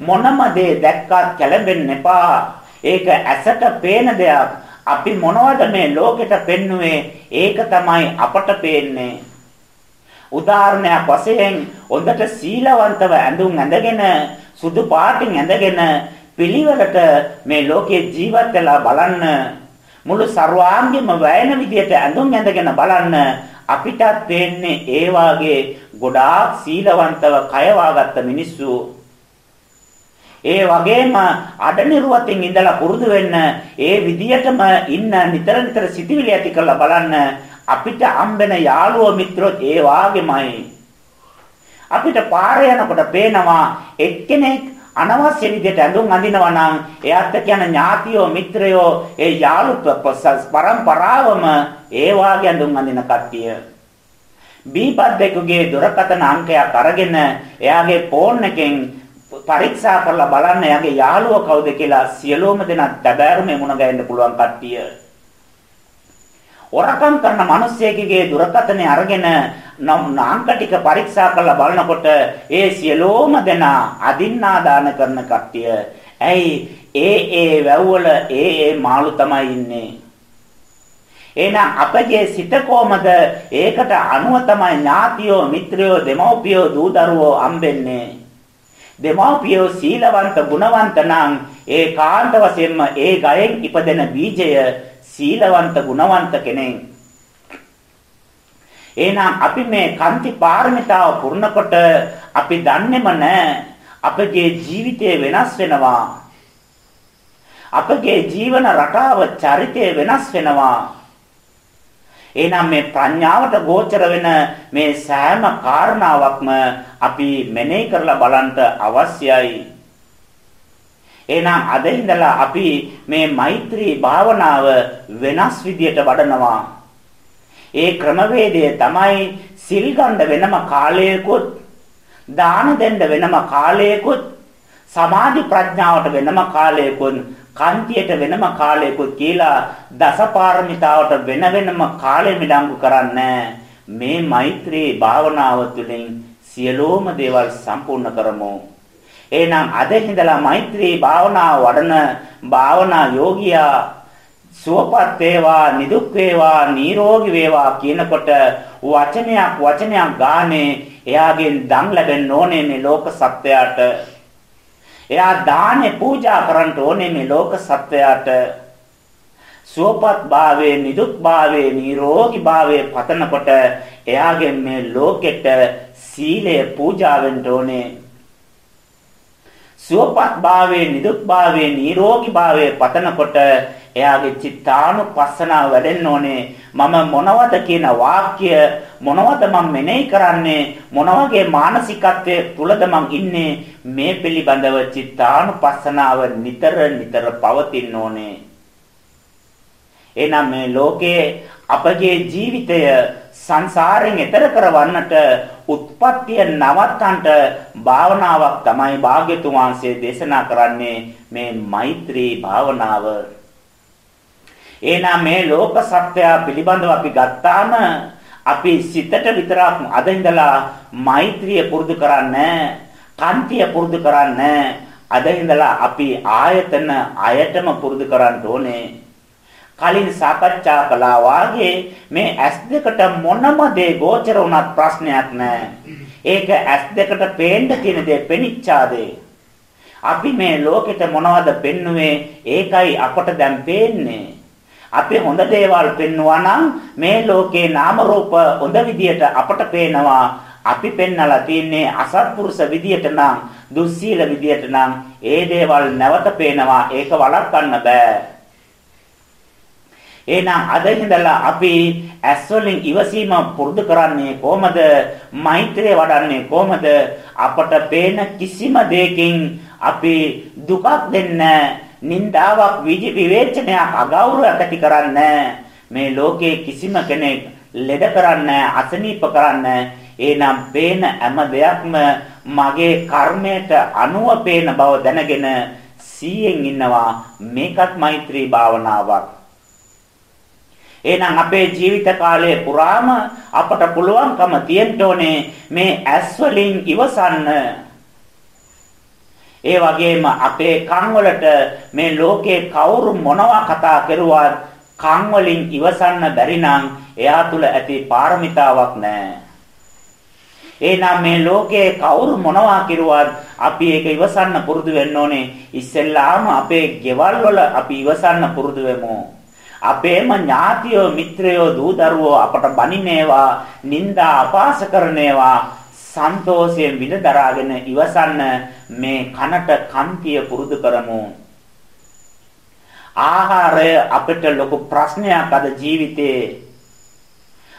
මොනම දේ දැක්කත් කැළඹෙන්න එපා. ඒක ඇසට පේන දෙයක් අපි මොනවද මේ ලෝකෙට පෙන්නුවේ? ඒක තමයි අපට පේන්නේ. උදාහරණයක් වශයෙන් හොඳට සීලවන්තව ඇඳුම් ඇඳගෙන සුදු පාටින් ඇඳගෙන පිළිවෙලට මේ ලෝකේ ජීවත් වෙලා බලන්න මුළු ਸਰවාංගෙම වැයෙන විදියට ඇඳුම් ඇඳගෙන බලන්න අපිටත් පේන්නේ ඒ වාගේ ගොඩාක් සීලවන්තව කය වාගත්ත මිනිස්සු. ඒ වගේම අඩනිරුවතින් ඉඳලා පුරුදු වෙන්න ඒ විදියටම ඉන්න නිතර නිතර සිටිවිලි ඇති කරලා බලන්න අපිට හම්බෙන යාළුවෝ මිත්‍රෝ ඒ වාගේමයි. අපිට පාරේ යනකොට පේනවා එක්කෙනෙක් අනවශ්‍ය විදිහට ඇඳුම් අඳිනවා නම් එයාත් කියන ඥාතියෝ මිත්‍රයෝ ඒ යාළු පරම්පරාවම ඒ වාගේ ඇඳුම් අඳින කට්ටිය බීපද්දෙකුගේ දුරකථන අංකයක් අරගෙන එයාගේ ෆෝන් එකෙන් පරීක්ෂා කරලා බලන්න එයාගේ යාළුවා කවුද කියලා සියලුම දෙනා දබෑරුමේ මුණ ගැහෙන්න පුළුවන් කට්ටිය. ඔරකම් කරන මිනිස්සෙකගේ දුරකථනය අරගෙන නාංක ටික පරීක්ෂා කරලා බලනකොට ඒ සියලුම දෙනා අදින්නාදාන කරන කට්ටිය. ඇයි ඒ ඒ වැව්වල ඒ ඒ මාළු තමයි ඉන්නේ. එහෙනම් අපගේ සිත කොහමද ඒකට අනුව තමයි ඥාතියෝ මිත්‍රයෝ දෙමව්පියෝ දූ දරුවෝ හම්බෙන්නේ දෙමාපියෝ සීලවන්ත ගුණවන්ත නම් ඒ කාන්ත වශයෙන්ම ඒ ගයෙන් ඉපදෙන බීජය සීලවන්ත ගුණවන්ත කෙනෙක්. එහෙනම් අපි මේ කන්ති පාරමිතාව පුරනකොට අපි දන්නේම නැහැ අපගේ ජීවිතය වෙනස් වෙනවා. අපගේ ජීවන රටාව චරිතය වෙනස් වෙනවා. එහෙනම් මේ ප්‍රඥාවට ගෝචර වෙන මේ සෑම කාරණාවක්ම අපි මෙනෙහි කරලා බලන්න අවශ්‍යයි. එහෙනම් අද ඉඳලා අපි මේ මෛත්‍රී භාවනාව වෙනස් විදියට වඩනවා. ඒ ක්‍රමවේදය තමයි සිල් ගන්න වෙනම කාලයකුත් දාන දෙන්න වෙනම කාලයකුත් සමාධි ප්‍රඥාවට වෙනම කාලයකුත් කන්තියට වෙනම කාලයකුත් කියලා දසපාරමිතාවට වෙන වෙනම කාලෙ මිඩංගු කරන්නේ මේ මෛත්‍රී භාවනාව තුළින් සියලුම දේවල් සම්පූර්ණ කරමු. එහෙනම් අද ඉඳලා මෛත්‍රී භාවනාව වඩන භාවනා යෝගියා සුවපත් වේවා නිදුක් වේවා නිරෝගී වේවා කියනකොට වචනයක් වචනයක් ගානේ එයාගෙන් දන් ලැබෙන්න ඕනේ මේ ලෝක සත්වයාට එයා දානේ පූජා කරන්න ඕනේ මේ ලෝක සත්වයාට සුවපත් භාවයේ නිදුක් භාවයේ නිරෝගී භාවයේ පතනකොට එයාගෙන් මේ ලෝකෙට සීලය පූජා වෙන්න ඕනේ. සුවපත් භාවයේ නිදුක් භාවයේ නිරෝගී භාවයේ පතනකොට එයාගේ චිත්තානුපස්සනාව වැඩෙන්න ඕනේ. මම මොනවද කියන වාක්‍ය මොනවද මම මෙනෙහි කරන්නේ මොන වගේ මානසිකත්වයේ තුලද මම ඉන්නේ මේ පිළිබඳව චිත්තානුපස්සනාව නිතර නිතර පවතින්න ඕනේ. එනම් මේ ලෝකයේ අපගේ ජීවිතය සංසාරයෙන් එතර කරවන්නට උත්පත්තිය නවත්තන්නට භාවනාවක් තමයි භාග්‍යතුන් වහන්සේ දේශනා කරන්නේ මේ මෛත්‍රී භාවනාව. එහෙනම් මේ ලෝක සත්‍යය පිළිබඳව අපි ගත්තාම අපි සිතට විතරක් අද ඉඳලා මෛත්‍රිය පුරුදු කරන්නේ කන්තිය පුරුදු කරන්නේ අද ඉඳලා අපි ආයතන අයතම පුරුදු කරන්න ඕනේ කලින් සාකච්ඡා කළා වාගේ මේ S2කට මොනම දේ ගෝචර වුණත් ප්‍රශ්නයක් නැහැ. ඒක S2කට පේන්න තියෙන දේ පෙනිච්චාදේ. අපි මේ ලෝකෙට මොනවද පෙන්නුවේ? ඒකයි අපට දැන් පේන්නේ. අපි හොඳ දේවල් පෙන්නවා නම් මේ ලෝකේ නාම රූප හොඳ විදියට අපට පේනවා. අපි පෙන්නලා තින්නේ අසත්පුරුෂ විදියට නම් දුස්සීල විදියට නම් ඒ දේවල් නැවත පේනවා. ඒක වළක්වන්න බෑ. එහෙනම් අද ඉඳලා අපි ඇස් වලින් ඉවසීම පුරුදු කරන්නේ කොහමද? මෛත්‍රිය වඩන්නේ කොහමද? අපට පේන කිසිම දෙයකින් අපි දුකක් දෙන්නේ නින්දාවක් විවේචනයක් අගෞරවයක් ඇති කරන්නේ මේ ලෝකයේ කිසිම කෙනෙක් ලෙඩ කරන්නේ අසනීප කරන්නේ එහෙනම් පේන හැම දෙයක්ම මගේ කර්මයට අනුව පේන බව දැනගෙන සීයෙන් ඉන්නවා මේකත් මෛත්‍රී භාවනාවක් එහෙනම් අපේ ජීවිත කාලය පුරාම අපට පුළුවන්කම තියෙන්න ඕනේ මේ ඇස් වලින් ඉවසන්න. ඒ වගේම අපේ කන් වලට මේ ලෝකේ කවුරු මොනවා කතා කරුවත් කන් වලින් ඉවසන්න බැරි නම් එයා තුල ඇති පාරමිතාවක් නැහැ. එහෙනම් මේ ලෝකයේ කවුරු මොනවා කිරුවත් අපි ඒක ඉවසන්න පුරුදු වෙන්න ඕනේ. ඉස්සෙල්ලාම අපේ ගෙවල් වල අපි ඉවසන්න පුරුදු වෙමු. අපේම ඥාතියෝ මිත්‍රයෝ දූ දරුවෝ අපට බනිනේවා, නිന്ദා අපාස කරනේවා සන්තෝෂයෙන් විඳ දරාගෙන ඉවසන්න මේ කනට කන්තිය පුරුදු කරමු. ආහාරය අපිට ලොකු ප්‍රශ්නයක් අද ජීවිතේ.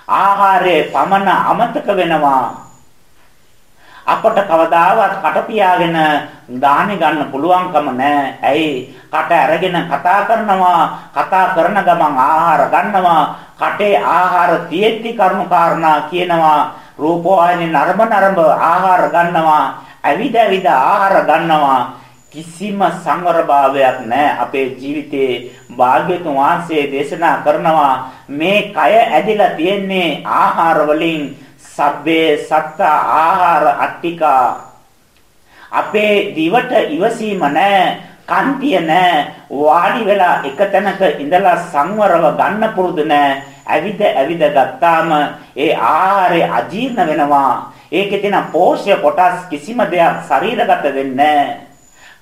ආහාරයේ පමණ අමතක වෙනවා. අපට කවදාවත් කට පියාගෙන දාහනේ ගන්න පුළුවන්කම නැහැ. ඇයි? කට අරගෙන කතා කරනවා. කතා කරන ගමන් ආහාර ගන්නවා. කටේ ආහාර තියෙද්දි කරුණු කාරණා කියනවා. රූපවාහිනී නරඹ නරඹ ආහාර ගන්නවා. ඇවිද ඇවිද ආහාර ගන්නවා. කිසිම සංවරභාවයක් නැහැ අපේ ජීවිතේ භාග්‍යතුන් වහන්සේ දේශනා කරනවා මේ කය ඇදිලා තියෙන්නේ ආහාර වලින් සබ්බේ සත්ත ආහාර අට්ටිකා. අපේ දිවට ඉවසීම නැහැ කන්තිය නැහැ වාඩි වෙලා එක තැනක ඉඳලා සංවරව ගන්න පුරුදු නැහැ ඇවිද ඇවිද ගත්තාම ඒ ආහාරය අජීර්ණ වෙනවා. ඒකේ තියෙන පෝෂ්‍ය කොටස් කිසිම දෙයක් ශරීරගත වෙන්නේ නැහැ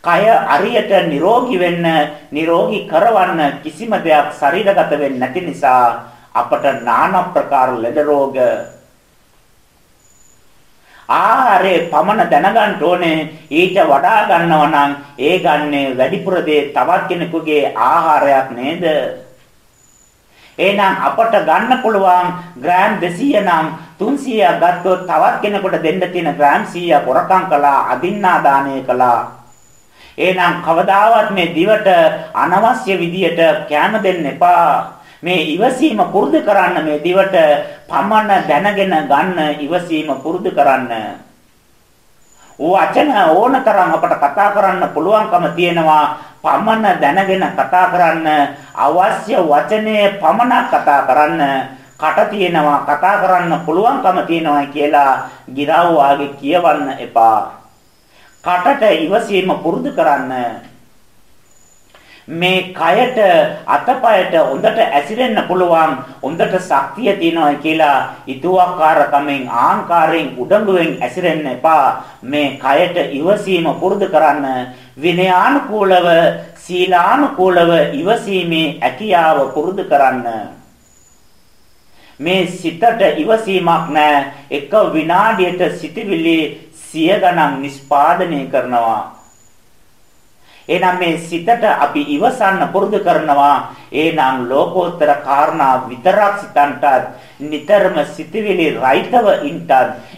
කය අරියට නිරෝගී වෙන්න, නිරෝගී කරවන්න කිසිම දෙයක් ශරීරගත වෙන්නේ නැති නිසා අපට নানা ප්‍රකාර ලෙඩ රෝග ආහාරේ පමණ දැනගන්න ඕනේ. ඊට වඩා ගන්නවා නම් ඒ ගන්නේ වැඩිපුර දේ තවත් කෙනෙකුගේ ආහාරයක් නේද? එහෙනම් අපට ගන්න පුළුවන් ග්‍රෑම් 200 නම් 300 ගත්තොත් තවත් කෙනෙකුට දෙන්න තියෙන ග්‍රෑම් 100 පොරකම් කළා අදින්නා දානය කළා. එහෙනම් කවදාවත් මේ දිවට අනවශ්‍ය විදියට කැම දෙන්න එපා. මේ ඉවසීම පුරුදු කරන්න මේ දිවට පමණ දැනගෙන ගන්න ඉවසීම පුරුදු කරන්න. වචන ඕනතරම් අපට කතා කරන්න පුළුවන්කම තියෙනවා. පමණ දැනගෙන කතා කරන්න අවශ්‍ය වචනේ පමණක් කතා කරන්න. කට තියෙනවා කතා කරන්න පුළුවන්කම තියෙනවා කියලා ගිරව් වාගේ කියවන්න එපා. කටට ඉවසීම පුරුදු කරන්න. මේ කයට අතපයට හොඳට ඇසිරෙන්න පුළුවන් හොඳට ශක්තිය තියෙනවා කියලා ඊතුවක්කාරකමෙන් ආංකාරයෙන් උඩඟුවෙන් ඇසිරෙන්න එපා. මේ කයට ඉවසීම පුරුදු කරන්න විනයානුකූලව සීලානුකූලව ඉවසීමේ හැකියාව පුරුදු කරන්න. මේ සිතට ඉවසීමක් නැහැ එක විනාඩියට සිටිවිලි සිය ගණන් නිස්පාදනය කරනවා. එහෙනම් මේ සිතට අපි ඉවසන්න පුරුදු කරනවා. එහෙනම් ලෝකෝත්තර කාරණා විතරක් සිතන්ටත් නිතරම සිතවිලි රහිතව ඉන්නත්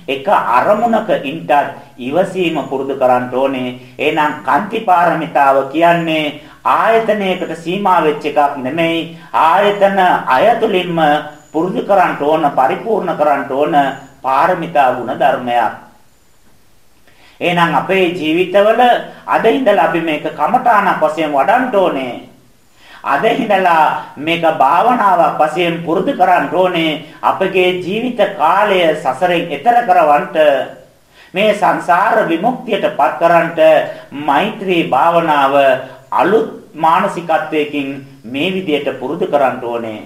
එක අරමුණක ඉන්නත් ඉවසීම පුරුදු කරන්න ඕනේ. එහෙනම් කාන්ති පාරමිතාව කියන්නේ ආයතනයකට සීමා වෙච්ච එකක් නෙමෙයි. ආයතන අයතුලින්ම පුරුදු කරන්න ඕන පරිපූර්ණ කරන්න ඕන පාරමිතා ගුණ ධර්මයක්. එහෙනම් අපේ ජීවිතවල අද ඉඳලා අපි මේක කමඨාණක් වශයෙන් වඩන්න ඕනේ. අද ඉඳලා මේක භාවනාවක් වශයෙන් පුරුදු කරන්න ඕනේ. අපගේ ජීවිත කාලය සසරෙන් එතර කරවන්නට මේ සංසාර විමුක්තියටපත් කරන්නට මෛත්‍රී භාවනාව අලුත් මානසිකත්වයකින් මේ විදියට පුරුදු කරන්න ඕනේ.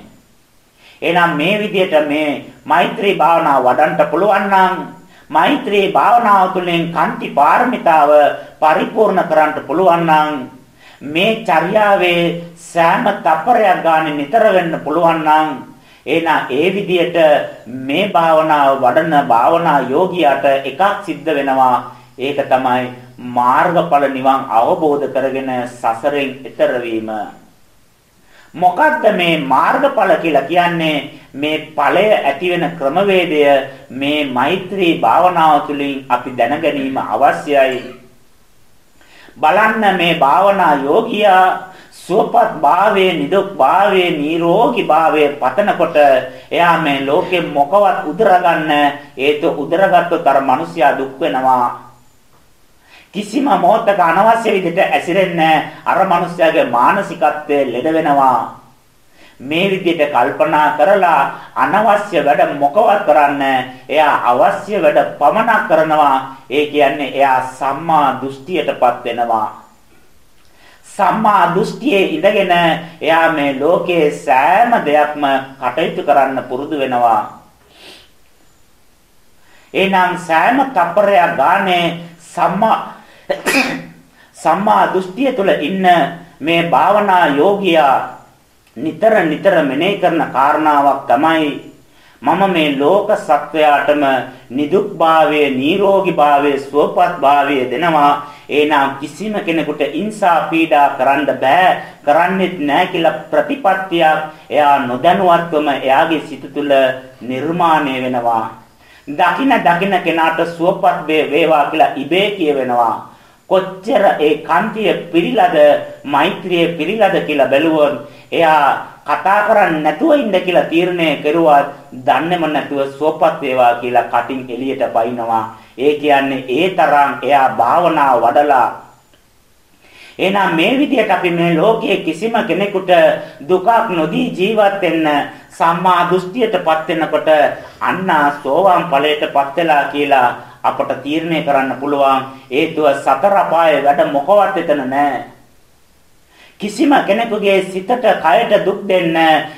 එහෙනම් මේ විදියට මේ මෛත්‍රී භාවනාව වඩන්න පුළුවන් නම් මෛත්‍රී භාවනාව තුළින් කාන්ති පාරමිතාව පරිපූර්ණ කරන්න පුළුවන් නම් මේ චර්යාවේ සෑම තප්පරයක් ගානේ නිතර වෙන්න පුළුවන් නම් එහෙනම් ඒ විදියට මේ භාවනාව වඩන භාවනා යෝගියාට එකක් සිද්ධ වෙනවා. ඒක තමයි මාර්ගඵල නිවන් අවබෝධ කරගෙන සසරෙන් එතර වීම. මොකද්ද මේ මාර්ගඵල කියලා කියන්නේ? මේ ඵලය ඇති වෙන ක්‍රමවේදය මේ මෛත්‍රී භාවනාව තුළින් අපි දැන ගැනීම අවශ්‍යයි. බලන්න මේ භාවනා යෝගියා සුවපත් භාවයේ නිදුක් භාවයේ නිරෝගී භාවයේ පතනකොට එයා මේ ලෝකෙ මොකවත් උදරගන්න ඒත උදරගත්තොත් අර මිනිසයා දුක් වෙනවා. කිසිම මොහොතක අනවශ්‍ය විදිහට ඇසිරෙන්නේ අර මිනිස්යාගේ මානසිකත්වය ලෙඩ වෙනවා. මේ විදිහට කල්පනා කරලා අනවශ්‍ය වැඩ මොකවත් කරන්න එයා අවශ්‍ය වැඩ පමණක් කරනවා. ඒ කියන්නේ එයා සම්මා දෘෂ්ටියටපත් වෙනවා. සම්මා දෘෂ්ටියේ ඉඳගෙන එයා මේ ලෝකයේ සෑම දෙයක්ම කටයුතු කරන්න පුරුදු වෙනවා. එහෙනම් සෑම තප්පරයක් ගානේ සම්මා සම්මා දෘෂ්ටිය තුළ ඉන්න මේ භාවනා යෝගියා නිතර නිතර මෙනෙහි කරන කාරණාවක් තමයි මම මේ ලෝක සත්වයාටම නිදුක්භාවයේ නිරෝගීභාවයේ සුවපත්භාවයේ දෙනවා. එනම් කිසිම කෙනෙකුට ඉන්සා පීඩා කරන්න බෑ. කරන්නෙත් නෑ කියලා ප්‍රතිපත්තියක් එයා නොදැනුවත්වම එයාගේ සිත තුළ නිර්මාණය වෙනවා. දකින දකින කෙනාට සුවපත් වේවා කියලා ඉබේ කියවෙනවා. කොච්චර ඒ කාන්තිය පිරිලද මෛත්‍රිය පිරිලද කියලා බැලුවොත් එයා කතා කරන්නේ නැතුව ඉන්න කියලා තීරණය කරුවත් දන්නේම නැතුව සුවපත් වේවා කියලා කටින් එළියට බයිනවා. ඒ කියන්නේ ඒ තරම් එයා භාවනා වඩලා එහෙනම් මේ විදිහට අපි මේ ලෝකයේ කිසිම කෙනෙකුට දුකක් නොදී ජීවත් වෙන්න සම්මා දෘෂ්ටියටපත් වෙනකොට අන්න සෝවාන් ඵලයටපත් වෙලා කියලා අපට තීරණය කරන්න පුළුවන් හේතුව සතර අපායේ වැඩ මොකවත් එතන නැහැ. කිසිම කෙනෙකුගේ සිතට කයට දුක් දෙන්න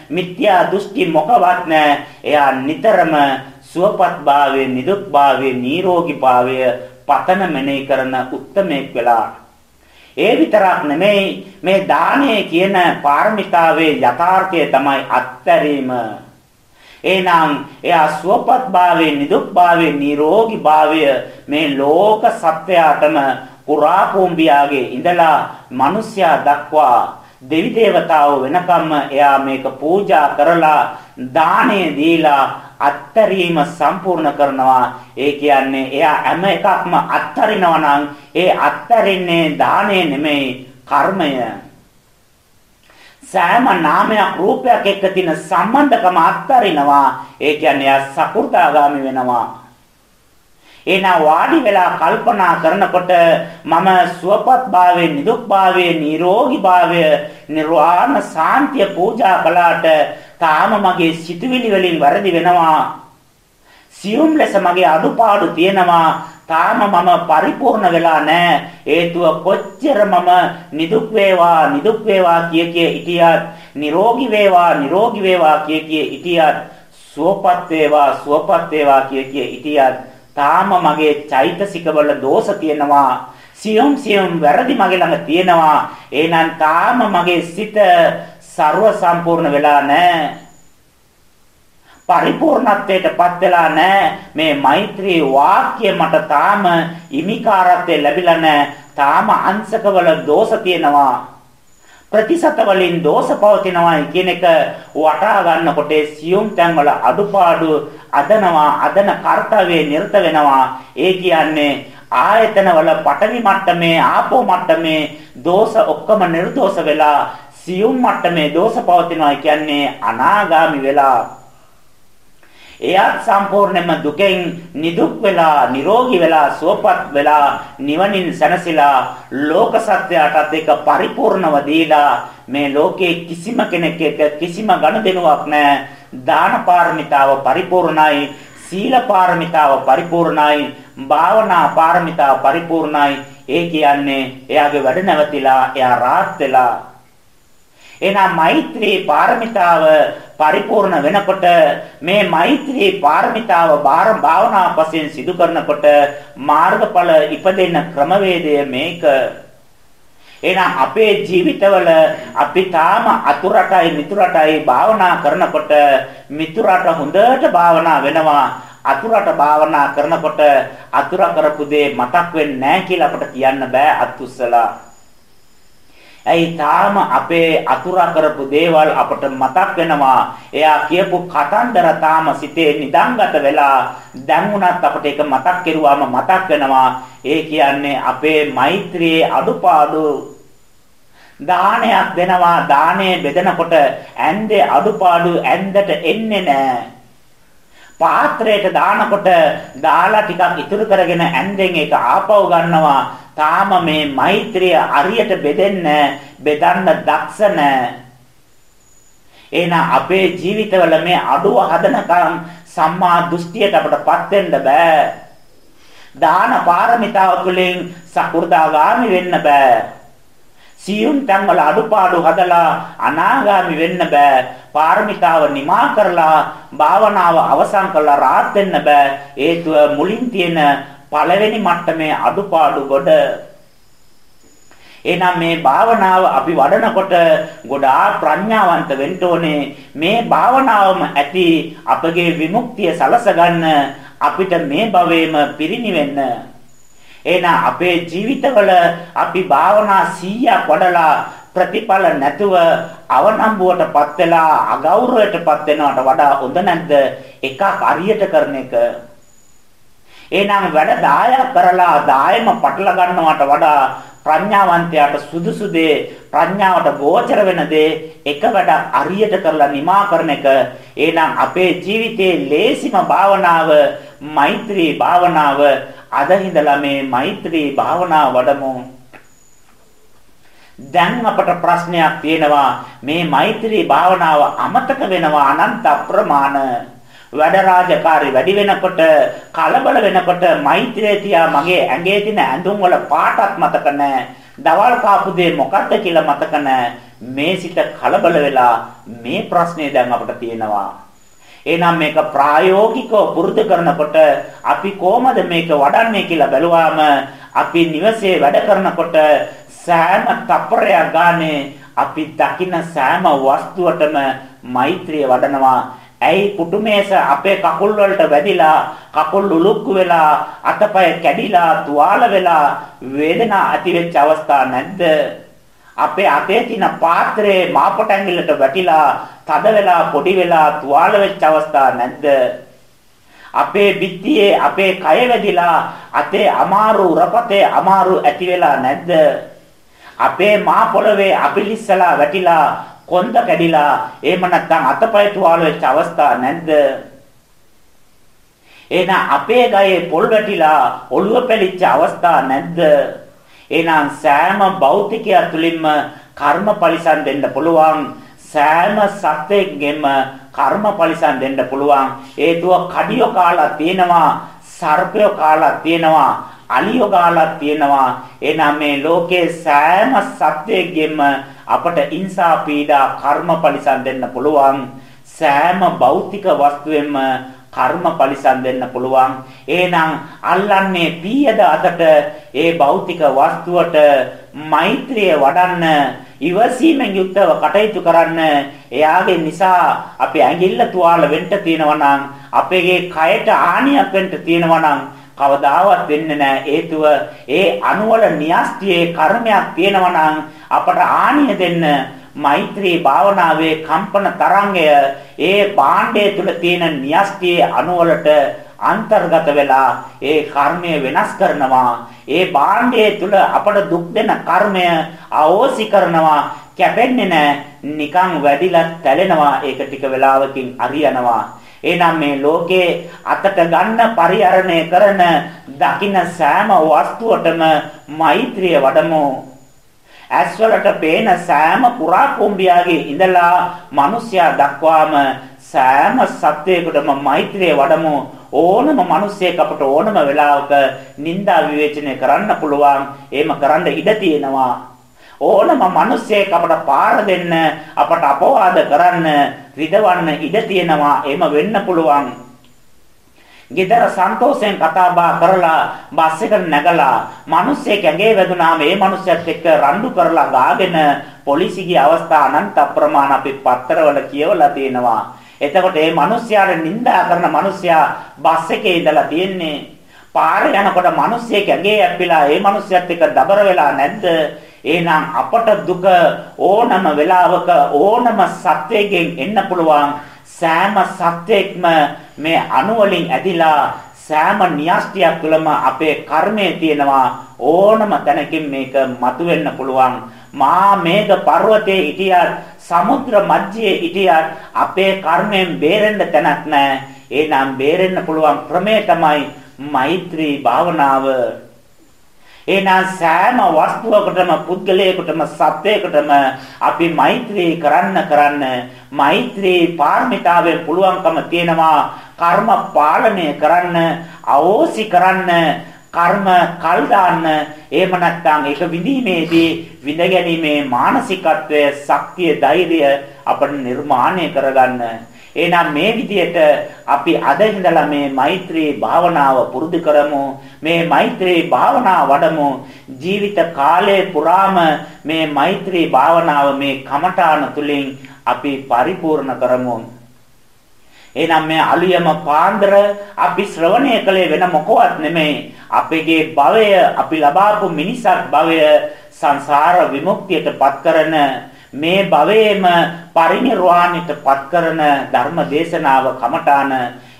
මිත්‍යා දෘෂ්ටි මොකවත් නැහැ. එයා නිතරම සුවපත්භාවයේ නිදුක්භාවයේ නිරෝගීභාවය පතන මෙනෙහි කරන උත්මේක් වෙලා ඒ විතරක් නෙමෙයි මේ දානය කියන පාරමිතාවේ යථාර්ථය තමයි අත්තරීම එහෙනම් එයා සුවපත්භාවයේ නිදුක්භාවයේ නිරෝගීභාවය මේ ලෝක සත්‍යයටම කුරා කුඹියාගේ ඉඳලා මිනිසයා දක්වා දෙවි දේවතාවෝ වෙනකම්ම එයා මේක පූජා කරලා දාණය දීලා අත්තරීම සම්පූර්ණ කරනවා. ඒ කියන්නේ එයා හැම එකක්ම අත්තරිනවා නම් ඒ අත්තරින්නේ දාණය නෙමෙයි කර්මය. සෑම නාමයක් රූපයක් එක්ක තියෙන සම්බන්ධකම අත්තරිනවා ඒ කියන්නේ එයා සකු르දාගාමි වෙනවා. එහෙනම් වාඩි වෙලා කල්පනා කරනකොට මම සුවපත් භාවයේ නිදුක් භාවයේ නිරෝගී භාවය නිර්වාණ සාන්තිය පූජා කළාට තාම මගේ සිතුවිලි වලින් වැරදි වෙනවා. සියුම් ලෙස මගේ අඩුපාඩු තියෙනවා. තාම මම පරිපූර්ණ වෙලා නැහැ. හේතුව කොච්චර මම නිදුක් වේවා නිදුක් වේවා කිය කිය හිටියත්, නිරෝගී වේවා නිරෝගී වේවා කිය කිය හිටියත්, සුවපත් වේවා සුවපත් වේවා කිය කිය හිටියත් තාම මගේ චෛතසිකවල දෝෂ තියෙනවා. සියුම් සියුම් වැරදි මගේ ළඟ තියෙනවා. එහෙනම් තාම මගේ සිත ਸਰව සම්පූර්ණ වෙලා නැහැ. පරිපූර්ණත්වයටපත් වෙලා නැහැ. මේ මෛත්‍රී වාක්‍ය මට තාම ඉමිකාරත්වය ලැබිලා නැහැ. තාම අංශකවල දෝෂ තියෙනවා. ප්‍රතිසත වලින් දෝෂ පවතිනවායි කියන එක වටා ගන්නකොට සියුම් තැන් වල අඩුපාඩු අදනවා අදන කාර්යයේ නිරත වෙනවා ඒ කියන්නේ ආයතන වල පටවි මට්ටමේ ආපෝ මට්ටමේ දෝෂ ඔක්කොම නිර්දෝෂ වෙලා සියුම් මට්ටමේ දෝෂ පවතිනවා කියන්නේ අනාගාමි වෙලා එයත් සම්පූර්ණයෙන්ම දුකෙන් නිදුක් වෙලා නිරෝගී වෙලා සුවපත් වෙලා නිවනින් සැනසීලා ලෝක සත්‍යයටත් ඒක පරිපූර්ණව දීලා මේ ලෝකේ කිසිම කෙනෙක් එක්ක කිසිම ගනුදෙනුවක් නැහැ. දාන පාරමිතාව පරිපූර්ණයි සීල පාරමිතාව පරිපූර්ණයි භාවනා පාරමිතාව පරිපූර්ණයි. ඒ කියන්නේ එයාගේ වැඩ නැවතිලා එයා රාත් වෙලා එහෙනම් මෛත්‍රී පාරමිතාව පරිපූර්ණ වෙනකොට මේ මෛත්‍රී පාරමිතාව බාර භාවනා වශයෙන් සිදු කරනකොට මාර්ගඵල ඉපදෙන්න ක්‍රමවේදය මේක. එහෙනම් අපේ ජීවිතවල අපි තාම අතුරටයි මිතුරටයි භාවනා කරනකොට මිතුරට හොඳට භාවනා වෙනවා. අතුරට භාවනා කරනකොට අතුර කරපු දේ මතක් වෙන්නේ නැහැ කියලා අපට කියන්න බෑ අත්උස්සලා. ඇයි තාම අපේ අතුරා කරපු දේවල් අපට මතක් වෙනවා. එයා කියපු කතන්දර තාම සිතේ නිදන්ගත වෙලා දැන් උනත් අපට ඒක මතක් කෙරුවාම මතක් වෙනවා. ඒ කියන්නේ අපේ මෛත්‍රියේ අඩුපාඩු දානයක් දෙනවා දානේ බෙදනකොට ඇන්දේ අඩුපාඩු ඇන්දට එන්නේ නැහැ. පාත්‍රයට දානකොට දාලා ටිකක් ඉතුරු කරගෙන ඇන්දෙන් ඒක ආපහු ගන්නවා තාම මේ මෛත්‍රිය අරියට බෙදෙන්න බෙදන්න දක්ෂ නැහැ. එහෙනම් අපේ ජීවිතවල මේ අඩුව හදනකම් සම්මා දෘෂ්ටියට අපටපත් වෙන්න බෑ. දාන පාරමිතාව තුළින් සකු르දාගාමි වෙන්න බෑ. සියුම් තැන්වල අඩුපාඩු හදලා අනාගාමි වෙන්න බෑ. පාරමිතාව නිමා කරලා භාවනාව අවසන් කරලා rahat වෙන්න බෑ. හේතුව මුලින් තියෙන පළවෙනි මට්ටමේ අඩුපාඩු ගොඩ එහෙනම් මේ භාවනාව අපි වඩනකොට ගොඩාක් ප්‍රඥාවන්ත වෙන්න ඕනේ. මේ භාවනාවම ඇති අපගේ විමුක්තිය සලස ගන්න අපිට මේ භවයේම පිරිණිවෙන්න. එහෙනම් අපේ ජීවිතවල අපි භාවනා 100ක් වඩලා ප්‍රතිඵල නැතුව අවනම්බුවටපත් වෙලා අගෞරවයටපත් වෙනවට වඩා හොඳ නැද්ද එකක් හරියට කරන එක එහෙනම් වැඩ 10ක් කරලා 10ම පටල ගන්නවට වඩා ප්‍රඥාවන්තයාට සුදුසු දේ ප්‍රඥාවට ගෝචර වෙන දේ එක වැඩ අරියට කරලා නිමා කරන එක. එහෙනම් අපේ ජීවිතයේ ලේසිම භාවනාව මෛත්‍රී භාවනාව අද හිඳලා මේ මෛත්‍රී භාවනාව වඩමු. දැන් අපට ප්‍රශ්නයක් තියෙනවා. මේ මෛත්‍රී භාවනාව අමතක වෙනවා අනන්ත අප්‍රමාණ. වැඩ රාජකාරි වැඩි වෙනකොට කලබල වෙනකොට මෛත්‍රිය තියා මගේ ඇඟේ තියෙන ඇඳුම් වල පාටක් මතක නැහැ. දවල් කාපු දේ මොකක්ද කියලා මතක නැහැ. මේ සිත කලබල වෙලා මේ ප්‍රශ්නේ දැන් අපිට තියෙනවා. එහෙනම් මේක ප්‍රායෝගිකව පුරුදු කරනකොට අපි කොහොමද මේක වඩන්නේ කියලා බැලුවාම අපි නිවසේ වැඩ කරනකොට සෑම තප්පරයක් ගානේ අපි දකින සෑම වස්තුවටම මෛත්‍රිය වඩනවා ඇයි පුටුමේස අපේ කකුල් වලට වැදිලා කකුල් උලුක්කු වෙලා අතපය කැඩිලා තුවාල වෙලා වේදනා ඇති වෙච්ච අවස්ථා නැද්ද? අපේ අතේ තියෙන පාත්‍රයේ මාපට ඇඟිල්ලට වැටිලා තද වෙලා පොඩි වෙලා තුවාල වෙච්ච අවස්ථා නැද්ද? අපේ බිත්තියේ අපේ කය වැදිලා අතේ අමාරු උරපතේ අමාරු ඇති වෙලා නැද්ද? අපේ මා පොළවේ අපිලිස්සලා වැටිලා කොන්ද කැඩිලා එහෙම නැත්නම් අතපය තුවාල වෙච්ච අවස්ථා නැද්ද? එහෙනම් අපේ ගයේ පොල් වැටිලා ඔළුව පැලිච්ච අවස්ථා නැද්ද? එහෙනම් සෑම භෞතිකය තුළින්ම කර්ම පරිසම් දෙන්න පුළුවන්. සෑම සත්‍යයෙන්ම කර්ම පරිසම් දෙන්න පුළුවන්. හේතුව කඩියෝ කාලා තියෙනවා, සර්පයෝ කාලා තියෙනවා, අලියෝ කාලා තියෙනවා. එහෙනම් මේ ලෝකේ සෑම සත්‍යයෙන්ම අපට ඉන්සා පීඩා කර්ම පරිසම් දෙන්න පුළුවන්. සෑම භෞතික වස්තුවෙන්ම කර්ම පරිසම් දෙන්න පුළුවන්. එහෙනම් අල්ලන්නේ පීයද අතට ඒ භෞතික වස්තුවට මෛත්‍රිය වඩන්න ඉවසීමෙන් යුක්තව කටයුතු කරන්න. එයාගේ නිසා අපේ ඇඟිල්ල තුවාල වෙන්න තියෙනවා නම් අපේ කයට හානියක් වෙන්න තියෙනවා නම් කවදාවත් වෙන්නේ නැහැ හේතුව ඒ අණුවල න්‍යෂ්ටියේ කර්මයක් තියෙනවා නම් අපට ආනිය දෙන්න මෛත්‍රී භාවනාවේ කම්පන තරංගය ඒ භාණ්ඩය තුල තියෙන න්‍යෂ්ටියේ අණුවලට අන්තර්ගත වෙලා ඒ කර්මය වෙනස් කරනවා. ඒ භාණ්ඩය තුල අපට දුක් දෙන කර්මය අවෝසි කරනවා. කැපෙන්නේ නැහැ නිකන් වැඩිලා තැලෙනවා. ඒක ටික වෙලාවකින් අරියනවා. එහෙනම් මේ ලෝකේ අතට ගන්න පරිහරණය කරන දකින්න සෑම වස්තුවටම මෛත්‍රිය වඩමු. ඇස්වලට පේන සෑම පුරා කුඹියාගේ ඉඳලා මිනිසයා දක්වාම සෑම සත්වයකටම මෛත්‍රිය වඩමු. ඕනම මිනිසෙක් අපට ඕනම වෙලාවක නිന്ദා විවේචනය කරන්න පුළුවන්. එහෙම කරන්න ඉඩ තියෙනවා. ඕනම මිනිස්සෙක් අපට පාර දෙන්න අපට අපවාද කරන්න රිදවන්න ඉඩ තියෙනවා එහෙම වෙන්න පුළුවන්. ගෙදර සන්තෝෂයෙන් කතා බහ කරලා බස් එකට නැගලා මිනිස්සෙක් ඇඟේ වැදුනාම ඒ මිනිස්සයත් එක්ක රණ්ඩු කරලා ගාගෙන පොලිසියගේ අවස්ථා අනන්ත අප්‍රමාණ අපි පත්තරවල කියවලා තියෙනවා. එතකොට මේ මිනිස්යාට නිඳා කරන මිනිස්යා බස් එකේ ඉඳලා තියෙන්නේ. පාරේ යනකොට මිනිස්සෙක් ඇඟේ ඇප්පිලා ඒ මිනිස්සයත් එක්ක දබර වෙලා නැද්ද? එහෙනම් අපට දුක ඕනම වෙලාවක ඕනම සත්වයෙන් එන්න පුළුවන්. සෑම සත්වෙක්ම මේ අණු වලින් ඇදිලා සෑම න්‍යාස්තියක් තුළම අපේ කර්මයේ තියෙනවා. ඕනම තැනකින් මේක මතුවෙන්න පුළුවන්. මා මේක පර්වතයේ හිටියත් සමුද්‍ර මැජ්ජේ හිටියත් අපේ කර්මයෙන් බේරෙන්න තැනක් නැහැ එහෙනම් බේරෙන්න පුළුවන් ක්‍රමය තමයි මෛත්‍රී භාවනාව. එහෙනම් සෑම වස්තුවකටම පුද්ගලයෙකුටම සත්වයකටම අපි මෛත්‍රී කරන්න කරන්න මෛත්‍රී පාරමිතාවෙන් පුළුවන්කම තියෙනවා කර්ම පාලනය කරන්න අවෝසි කරන්න කර්ම කල් දාන්න. එහෙම නැත්නම් ඒක විඳීමේදී විඳ ගැනීමේ මානසිකත්වය ශක්තිය ධෛර්යය අපිට නිර්මාණය කරගන්න. එහෙනම් මේ විදිහට අපි අද ඉඳලා මේ මෛත්‍රී භාවනාව පුරුදු කරමු. මේ මෛත්‍රී භාවනාව වඩමු. ජීවිත කාලය පුරාම මේ මෛත්‍රී භාවනාව මේ කමඨාන තුලින් අපි පරිපූර්ණ කරමු. එහෙනම් මේ අලියම පාන්දර අපි ශ්‍රවණය කළේ වෙන මොකවත් නෙමෙයි. අපගේ භවය අපි ලබාපු මිනිසක් භවය සංසාර විමුක්තියටපත් කරන මේ භවයේම පරිණිරවාණයටපත් කරන ධර්ම දේශනාව කමඨාන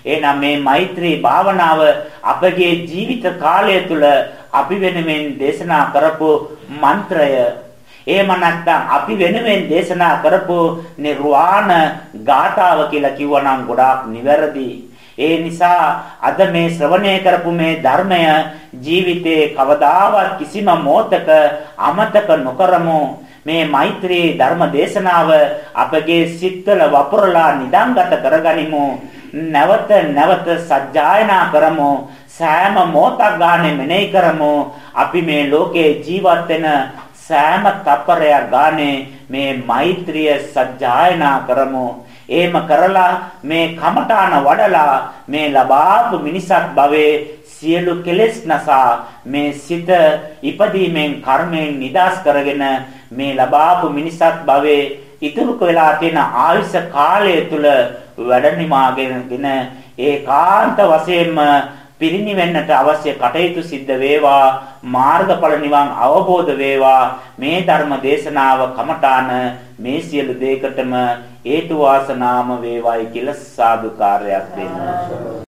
එහෙනම් මේ මෛත්‍රී භාවනාව අපගේ ජීවිත කාලය තුල අපි වෙනුවෙන් දේශනා කරපු මන්ත්‍රය එහෙම නැත්නම් අපි වෙනුවෙන් දේශනා කරපු නිර්වාණ ගාථාව කියලා කිව්වනම් ගොඩාක් නිවැරදි. ඒ නිසා අද මේ ශ්‍රවණය කරපු මේ ධර්මය ජීවිතේ කවදාවත් කිසිම මොහතක අමතක නොකරමු. මේ මෛත්‍රී ධර්ම දේශනාව අපගේ සිත්වල වපුරලා නිදන්ගත කරගනිමු. නැවත නැවත සජ්ජායනා කරමු. සෑම මොහොතක් ගානේ මෙනෙහි කරමු. අපි මේ ලෝකේ ජීවත් වෙන සෑම තප්පරයක් ගානේ මේ මෛත්‍රිය සජ්ජායනා කරමු. එහෙම කරලා මේ කමඨාන වඩලා මේ ලබාපු මිනිසක් භවයේ සියලු කෙලෙස් නසා මේ සිත ඉපදීමෙන් කර්මයෙන් නිදාස් කරගෙන මේ ලබාපු මිනිසක් භවයේ ඉතුරු වෙලා තියෙන ආයුෂ කාලය තුල වැඩ නිමාගෙන ඒකාන්ත වශයෙන්ම පිරිනිවෙන්නට අවශ්‍ය කටයුතු සිද්ධ වේවා මාර්ගඵල නිවන් අවබෝධ වේවා. මේ ධර්ම දේශනාව කමඨාන මේ සියලු දෙයකටම හේතු වාසනාම වේවායි කියලා සාදුකාරයක් දෙන්න.